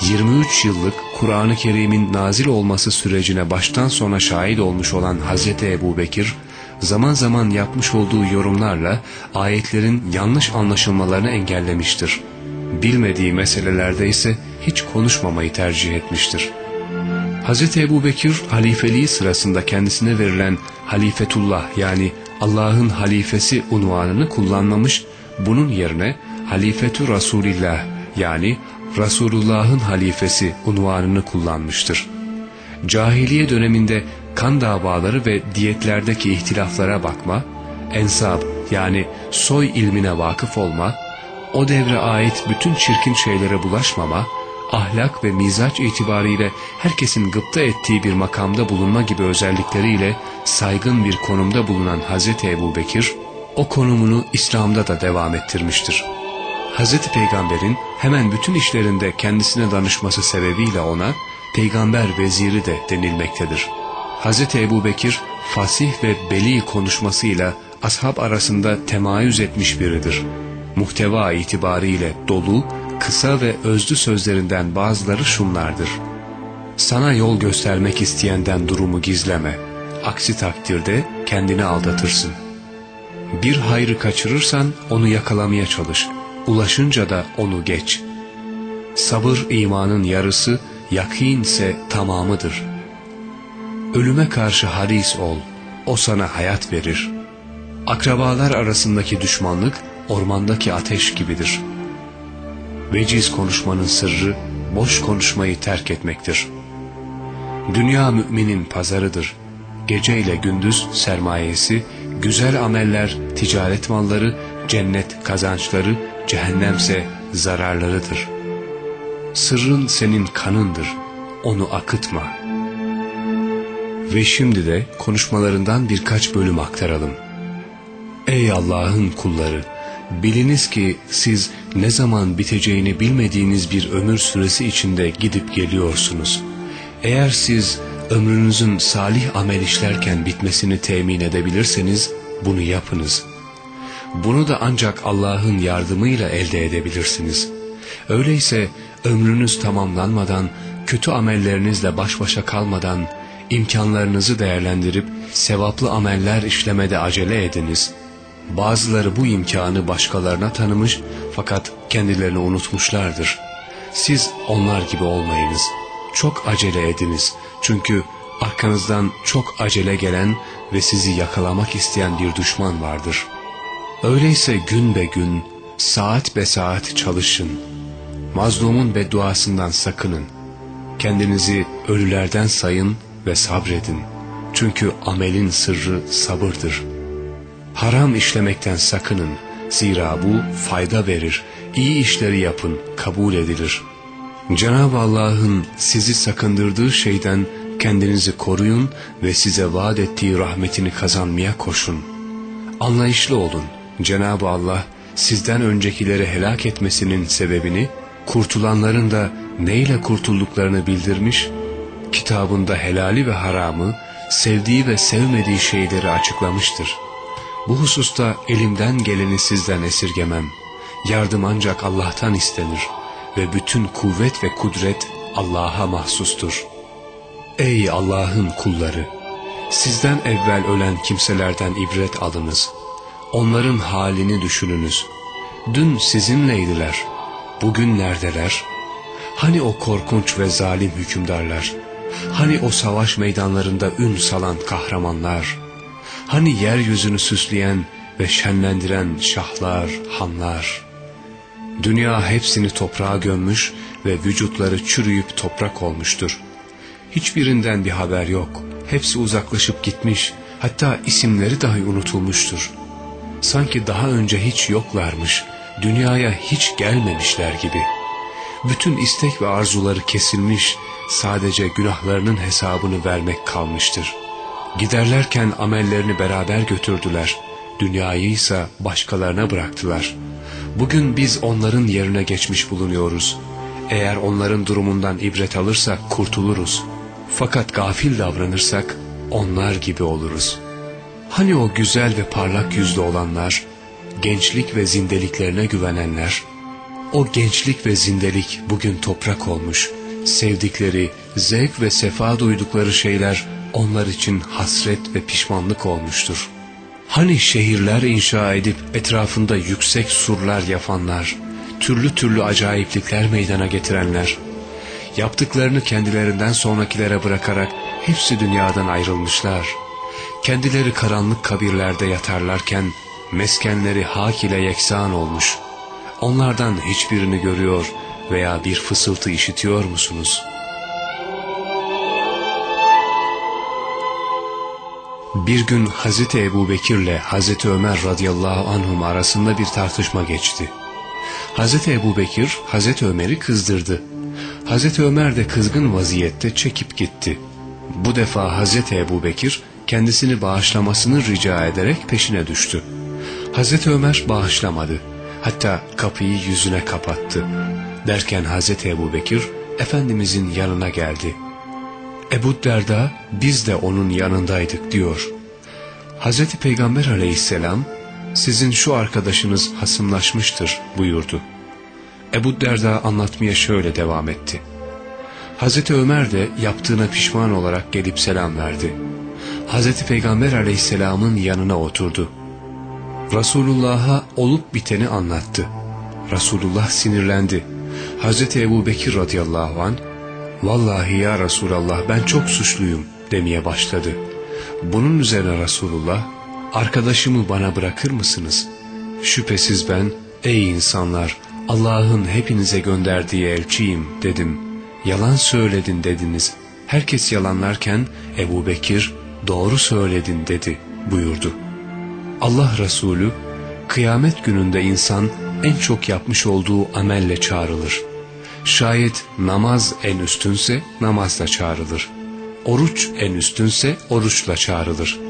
23 yıllık Kur'an-ı Kerim'in nazil olması sürecine baştan sona şahit olmuş olan Hazreti Ebu Bekir, zaman zaman yapmış olduğu yorumlarla ayetlerin yanlış anlaşılmalarını engellemiştir. Bilmediği meselelerde ise hiç konuşmamayı tercih etmiştir. Hz. Ebu Bekir halifeliği sırasında kendisine verilen halifetullah yani Allah'ın halifesi unvanını kullanmamış, bunun yerine halifetü Resulillah yani Resulullah'ın halifesi unvanını kullanmıştır. Cahiliye döneminde kan davaları ve diyetlerdeki ihtilaflara bakma, ensab yani soy ilmine vakıf olma, o devre ait bütün çirkin şeylere bulaşmama, ahlak ve mizaç itibariyle herkesin gıpta ettiği bir makamda bulunma gibi özellikleriyle saygın bir konumda bulunan Hz. Ebu Bekir, o konumunu İslam'da da devam ettirmiştir. Hz. Peygamber'in hemen bütün işlerinde kendisine danışması sebebiyle ona peygamber veziri de denilmektedir. Hz. Ebu Bekir fasih ve beli konuşmasıyla ashab arasında temayüz etmiş biridir. Muhteva itibariyle dolu, kısa ve özlü sözlerinden bazıları şunlardır. Sana yol göstermek isteyenden durumu gizleme. Aksi takdirde kendini aldatırsın. Bir hayrı kaçırırsan onu yakalamaya çalış. Ulaşınca da onu geç. Sabır imanın yarısı, yakin ise tamamıdır. Ölüme karşı haris ol, o sana hayat verir. Akrabalar arasındaki düşmanlık, ormandaki ateş gibidir. Veciz konuşmanın sırrı, boş konuşmayı terk etmektir. Dünya müminin pazarıdır. Gece ile gündüz sermayesi, güzel ameller, ticaret malları, cennet kazançları, cehennemse zararlarıdır. Sırrın senin kanındır, onu akıtma. Ve şimdi de konuşmalarından birkaç bölüm aktaralım. Ey Allah'ın kulları! Biliniz ki siz ne zaman biteceğini bilmediğiniz bir ömür süresi içinde gidip geliyorsunuz. Eğer siz ömrünüzün salih amel işlerken bitmesini temin edebilirseniz bunu yapınız.'' Bunu da ancak Allah'ın yardımıyla elde edebilirsiniz. Öyleyse ömrünüz tamamlanmadan, kötü amellerinizle baş başa kalmadan, imkanlarınızı değerlendirip sevaplı ameller işlemede acele ediniz. Bazıları bu imkanı başkalarına tanımış fakat kendilerini unutmuşlardır. Siz onlar gibi olmayınız. Çok acele ediniz. Çünkü arkanızdan çok acele gelen ve sizi yakalamak isteyen bir düşman vardır.'' Öyleyse gün be gün, saat be saat çalışın. Mazlumun bedduasından sakının. Kendinizi ölülerden sayın ve sabredin. Çünkü amelin sırrı sabırdır. Haram işlemekten sakının. Zira bu fayda verir. İyi işleri yapın, kabul edilir. Cenab-ı Allah'ın sizi sakındırdığı şeyden kendinizi koruyun ve size vaat ettiği rahmetini kazanmaya koşun. Anlayışlı olun. Cenab-ı Allah sizden öncekileri helak etmesinin sebebini kurtulanların da neyle kurtulduklarını bildirmiş, kitabında helali ve haramı, sevdiği ve sevmediği şeyleri açıklamıştır. Bu hususta elimden geleni sizden esirgemem. Yardım ancak Allah'tan istenir ve bütün kuvvet ve kudret Allah'a mahsustur. Ey Allah'ın kulları! Sizden evvel ölen kimselerden ibret alınız.'' Onların halini düşününüz. Dün sizinleydiler, bugün neredeler? Hani o korkunç ve zalim hükümdarlar? Hani o savaş meydanlarında ün salan kahramanlar? Hani yeryüzünü süsleyen ve şenlendiren şahlar, hanlar? Dünya hepsini toprağa gömmüş ve vücutları çürüyüp toprak olmuştur. Hiçbirinden bir haber yok. Hepsi uzaklaşıp gitmiş, hatta isimleri dahi unutulmuştur.'' sanki daha önce hiç yoklarmış, dünyaya hiç gelmemişler gibi. Bütün istek ve arzuları kesilmiş, sadece günahlarının hesabını vermek kalmıştır. Giderlerken amellerini beraber götürdüler, dünyayı ise başkalarına bıraktılar. Bugün biz onların yerine geçmiş bulunuyoruz. Eğer onların durumundan ibret alırsak kurtuluruz. Fakat gafil davranırsak onlar gibi oluruz. Hani o güzel ve parlak yüzlü olanlar, gençlik ve zindeliklerine güvenenler, o gençlik ve zindelik bugün toprak olmuş, sevdikleri, zevk ve sefa duydukları şeyler onlar için hasret ve pişmanlık olmuştur. Hani şehirler inşa edip etrafında yüksek surlar yapanlar, türlü türlü acayiplikler meydana getirenler, yaptıklarını kendilerinden sonrakilere bırakarak hepsi dünyadan ayrılmışlar. Kendileri karanlık kabirlerde yatarlarken meskenleri hak ile yeksan olmuş. Onlardan hiçbirini görüyor veya bir fısıltı işitiyor musunuz? Bir gün Hazreti Ebu Bekir ile Hazreti Ömer radıyallahu anhum arasında bir tartışma geçti. Hazreti Ebu Bekir Hazreti Ömer'i kızdırdı. Hazreti Ömer de kızgın vaziyette çekip gitti. Bu defa Hazreti Ebu Bekir kendisini bağışlamasını rica ederek peşine düştü. Hazreti Ömer bağışlamadı. Hatta kapıyı yüzüne kapattı. Derken Hazreti Ebu Bekir Efendimizin yanına geldi. Ebu Derda biz de onun yanındaydık diyor. Hazreti Peygamber aleyhisselam sizin şu arkadaşınız hasımlaşmıştır buyurdu. Ebu Derda anlatmaya şöyle devam etti. Hazreti Ömer de yaptığına pişman olarak gelip selam verdi. Hazreti Peygamber aleyhisselamın yanına oturdu. Resulullah'a olup biteni anlattı. Resulullah sinirlendi. Hazreti Ebu Bekir radıyallahu an Vallahi ya Resulallah ben çok suçluyum demeye başladı. Bunun üzerine Resulullah arkadaşımı bana bırakır mısınız? Şüphesiz ben ey insanlar Allah'ın hepinize gönderdiği elçiyim dedim. Yalan söyledin dediniz. Herkes yalanlarken Ebu Bekir doğru söyledin dedi buyurdu. Allah Resulü kıyamet gününde insan en çok yapmış olduğu amelle çağrılır. Şayet namaz en üstünse namazla çağrılır. Oruç en üstünse oruçla çağrılır.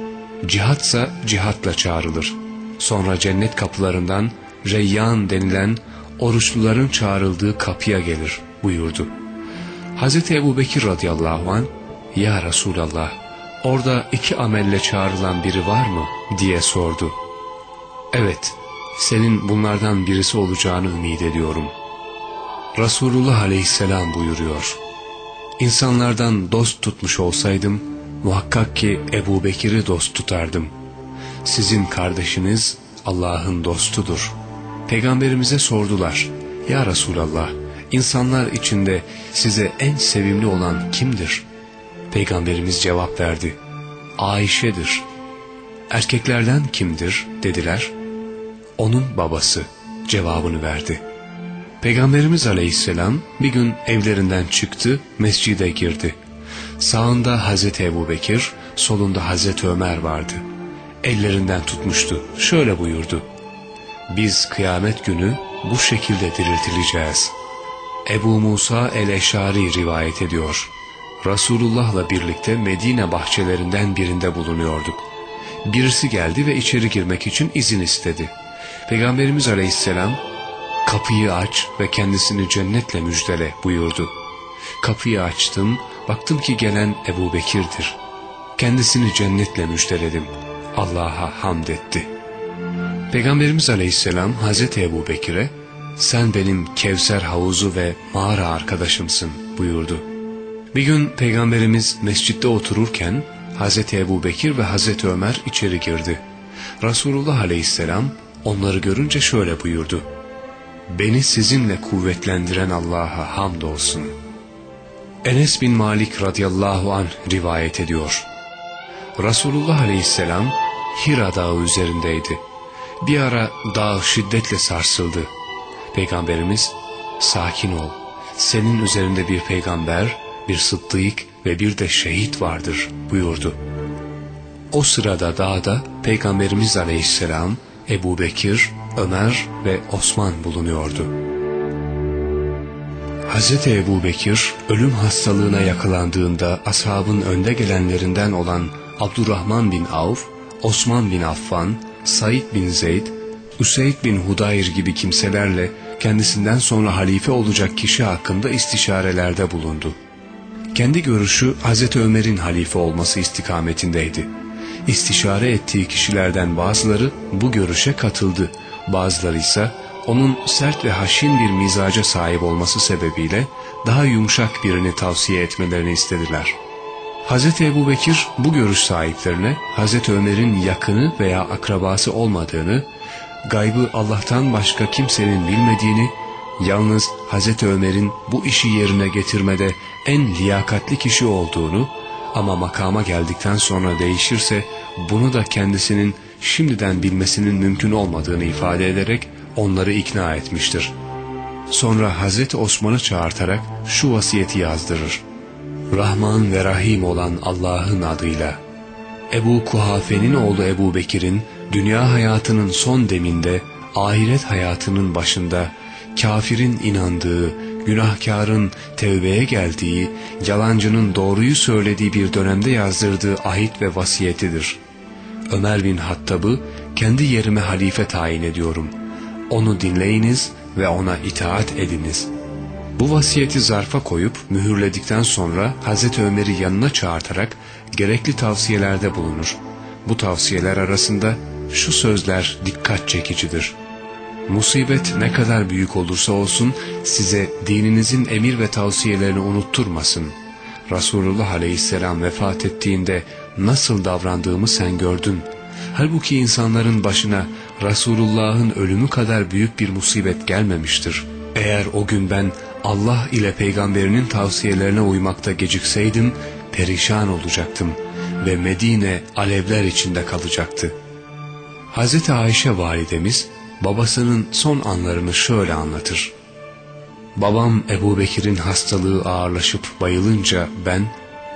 Cihatsa cihatla çağrılır. Sonra cennet kapılarından Reyyan denilen oruçluların çağrıldığı kapıya gelir buyurdu. Hz. Ebu Bekir radıyallahu an Ya Resulallah orada iki amelle çağrılan biri var mı diye sordu. Evet senin bunlardan birisi olacağını ümit ediyorum. Resulullah aleyhisselam buyuruyor. İnsanlardan dost tutmuş olsaydım muhakkak ki Ebu Bekir'i dost tutardım. Sizin kardeşiniz Allah'ın dostudur. Peygamberimize sordular. Ya Resulallah insanlar içinde size en sevimli olan kimdir? Peygamberimiz cevap verdi. Ayşe'dir. Erkeklerden kimdir dediler. Onun babası cevabını verdi. Peygamberimiz aleyhisselam bir gün evlerinden çıktı, mescide girdi. Sağında Hazreti Ebu Bekir, solunda Hazreti Ömer vardı. Ellerinden tutmuştu, şöyle buyurdu. Biz kıyamet günü bu şekilde diriltileceğiz. Ebu Musa el-Eşari rivayet ediyor. Resulullah'la birlikte Medine bahçelerinden birinde bulunuyorduk. Birisi geldi ve içeri girmek için izin istedi. Peygamberimiz aleyhisselam kapıyı aç ve kendisini cennetle müjdele buyurdu. Kapıyı açtım, baktım ki gelen Ebu Bekir'dir. Kendisini cennetle müjdeledim. Allah'a hamd etti. Peygamberimiz aleyhisselam Hazreti Ebu Bekir'e sen benim Kevser havuzu ve mağara arkadaşımsın buyurdu. Bir gün Peygamberimiz mescitte otururken Hazreti Ebu Bekir ve Hazreti Ömer içeri girdi. Resulullah aleyhisselam onları görünce şöyle buyurdu. Beni sizinle kuvvetlendiren Allah'a hamdolsun. Enes bin Malik radıyallahu anh rivayet ediyor. Resulullah aleyhisselam Hira dağı üzerindeydi. Bir ara dağ şiddetle sarsıldı. Peygamberimiz sakin ol. Senin üzerinde bir peygamber, bir sıddık ve bir de şehit vardır buyurdu. O sırada dağda Peygamberimiz aleyhisselam, Ebu Bekir, Ömer ve Osman bulunuyordu. Hz. Ebu Bekir ölüm hastalığına yakalandığında ashabın önde gelenlerinden olan Abdurrahman bin Avf, Osman bin Affan, Said bin Zeyd, Üseyd bin Hudayr gibi kimselerle kendisinden sonra halife olacak kişi hakkında istişarelerde bulundu. Kendi görüşü Hz. Ömer'in halife olması istikametindeydi. İstişare ettiği kişilerden bazıları bu görüşe katıldı, bazıları ise onun sert ve haşin bir mizaca sahip olması sebebiyle daha yumuşak birini tavsiye etmelerini istediler. Hz. Ebu Bekir bu görüş sahiplerine Hz. Ömer'in yakını veya akrabası olmadığını, gaybı Allah'tan başka kimsenin bilmediğini, yalnız Hz. Ömer'in bu işi yerine getirmede en liyakatli kişi olduğunu ama makama geldikten sonra değişirse bunu da kendisinin şimdiden bilmesinin mümkün olmadığını ifade ederek onları ikna etmiştir. Sonra Hazreti Osman'ı çağırtarak şu vasiyeti yazdırır. Rahman ve Rahim olan Allah'ın adıyla. Ebu Kuhafe'nin oğlu Ebu Bekir'in dünya hayatının son deminde, ahiret hayatının başında, kafirin inandığı, günahkarın tevbeye geldiği, yalancının doğruyu söylediği bir dönemde yazdırdığı ahit ve vasiyetidir. Ömer bin Hattab'ı kendi yerime halife tayin ediyorum. Onu dinleyiniz ve ona itaat ediniz. Bu vasiyeti zarfa koyup mühürledikten sonra Hazreti Ömer'i yanına çağırtarak gerekli tavsiyelerde bulunur. Bu tavsiyeler arasında şu sözler dikkat çekicidir. Musibet ne kadar büyük olursa olsun size dininizin emir ve tavsiyelerini unutturmasın. Resulullah aleyhisselam vefat ettiğinde nasıl davrandığımı sen gördün. Halbuki insanların başına Resulullah'ın ölümü kadar büyük bir musibet gelmemiştir. Eğer o gün ben Allah ile peygamberinin tavsiyelerine uymakta gecikseydim perişan olacaktım ve Medine alevler içinde kalacaktı. Hz. Ayşe validemiz babasının son anlarını şöyle anlatır. Babam Ebu Bekir'in hastalığı ağırlaşıp bayılınca ben,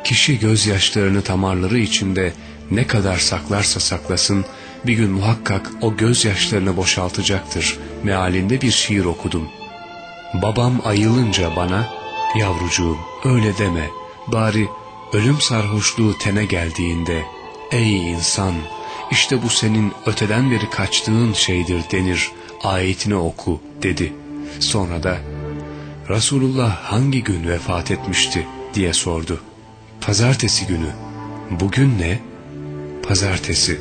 kişi gözyaşlarını tamarları içinde ne kadar saklarsa saklasın, bir gün muhakkak o gözyaşlarını boşaltacaktır mealinde bir şiir okudum. Babam ayılınca bana, yavrucuğum öyle deme, bari ölüm sarhoşluğu tene geldiğinde, ey insan işte bu senin öteden beri kaçtığın şeydir denir, ayetini oku dedi. Sonra da Resulullah hangi gün vefat etmişti diye sordu. Pazartesi günü. Bugün ne? Pazartesi.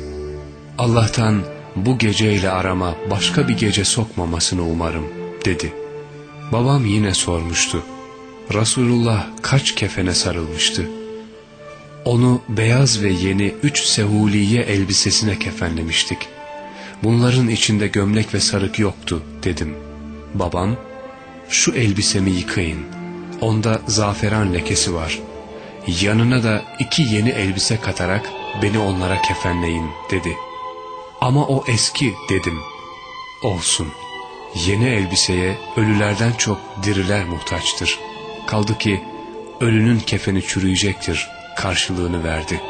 Allah'tan bu geceyle arama başka bir gece sokmamasını umarım dedi. Babam yine sormuştu. Resulullah kaç kefene sarılmıştı? Onu beyaz ve yeni üç sehuliye elbisesine kefenlemiştik. Bunların içinde gömlek ve sarık yoktu dedim. Babam, şu elbisemi yıkayın. Onda zaferan lekesi var. Yanına da iki yeni elbise katarak beni onlara kefenleyin dedi. Ama o eski dedim. Olsun. Yeni elbiseye ölülerden çok diriler muhtaçtır. Kaldı ki ölünün kefeni çürüyecektir karşılığını verdi.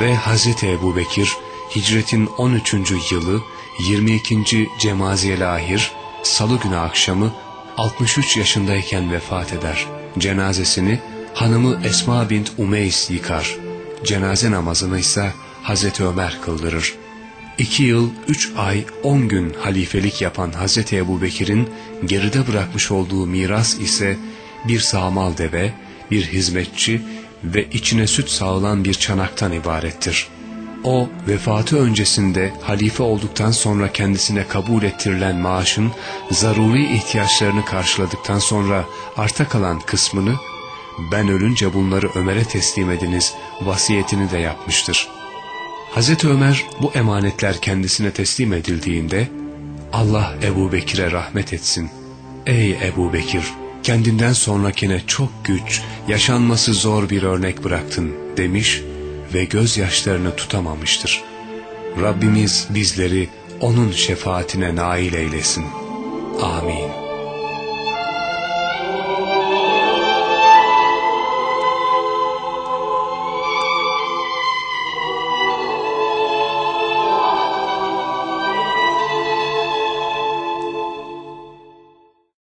Ve Hz. Ebu Bekir hicretin 13. yılı 22. Cemaziye lahir salı günü akşamı 63 yaşındayken vefat eder. Cenazesini hanımı Esma bint Umeys yıkar. Cenaze namazını ise Hazreti Ömer kıldırır. İki yıl, üç ay, on gün halifelik yapan Hazreti Ebu Bekir'in geride bırakmış olduğu miras ise bir sağmal deve, bir hizmetçi ve içine süt sağılan bir çanaktan ibarettir. O vefatı öncesinde halife olduktan sonra kendisine kabul ettirilen maaşın zaruri ihtiyaçlarını karşıladıktan sonra arta kalan kısmını ben ölünce bunları Ömer'e teslim ediniz vasiyetini de yapmıştır. Hz. Ömer bu emanetler kendisine teslim edildiğinde Allah Ebu Bekir'e rahmet etsin. Ey Ebu Bekir! Kendinden sonrakine çok güç, yaşanması zor bir örnek bıraktın demiş ve gözyaşlarını tutamamıştır. Rabbimiz bizleri onun şefaatine nail eylesin. Amin.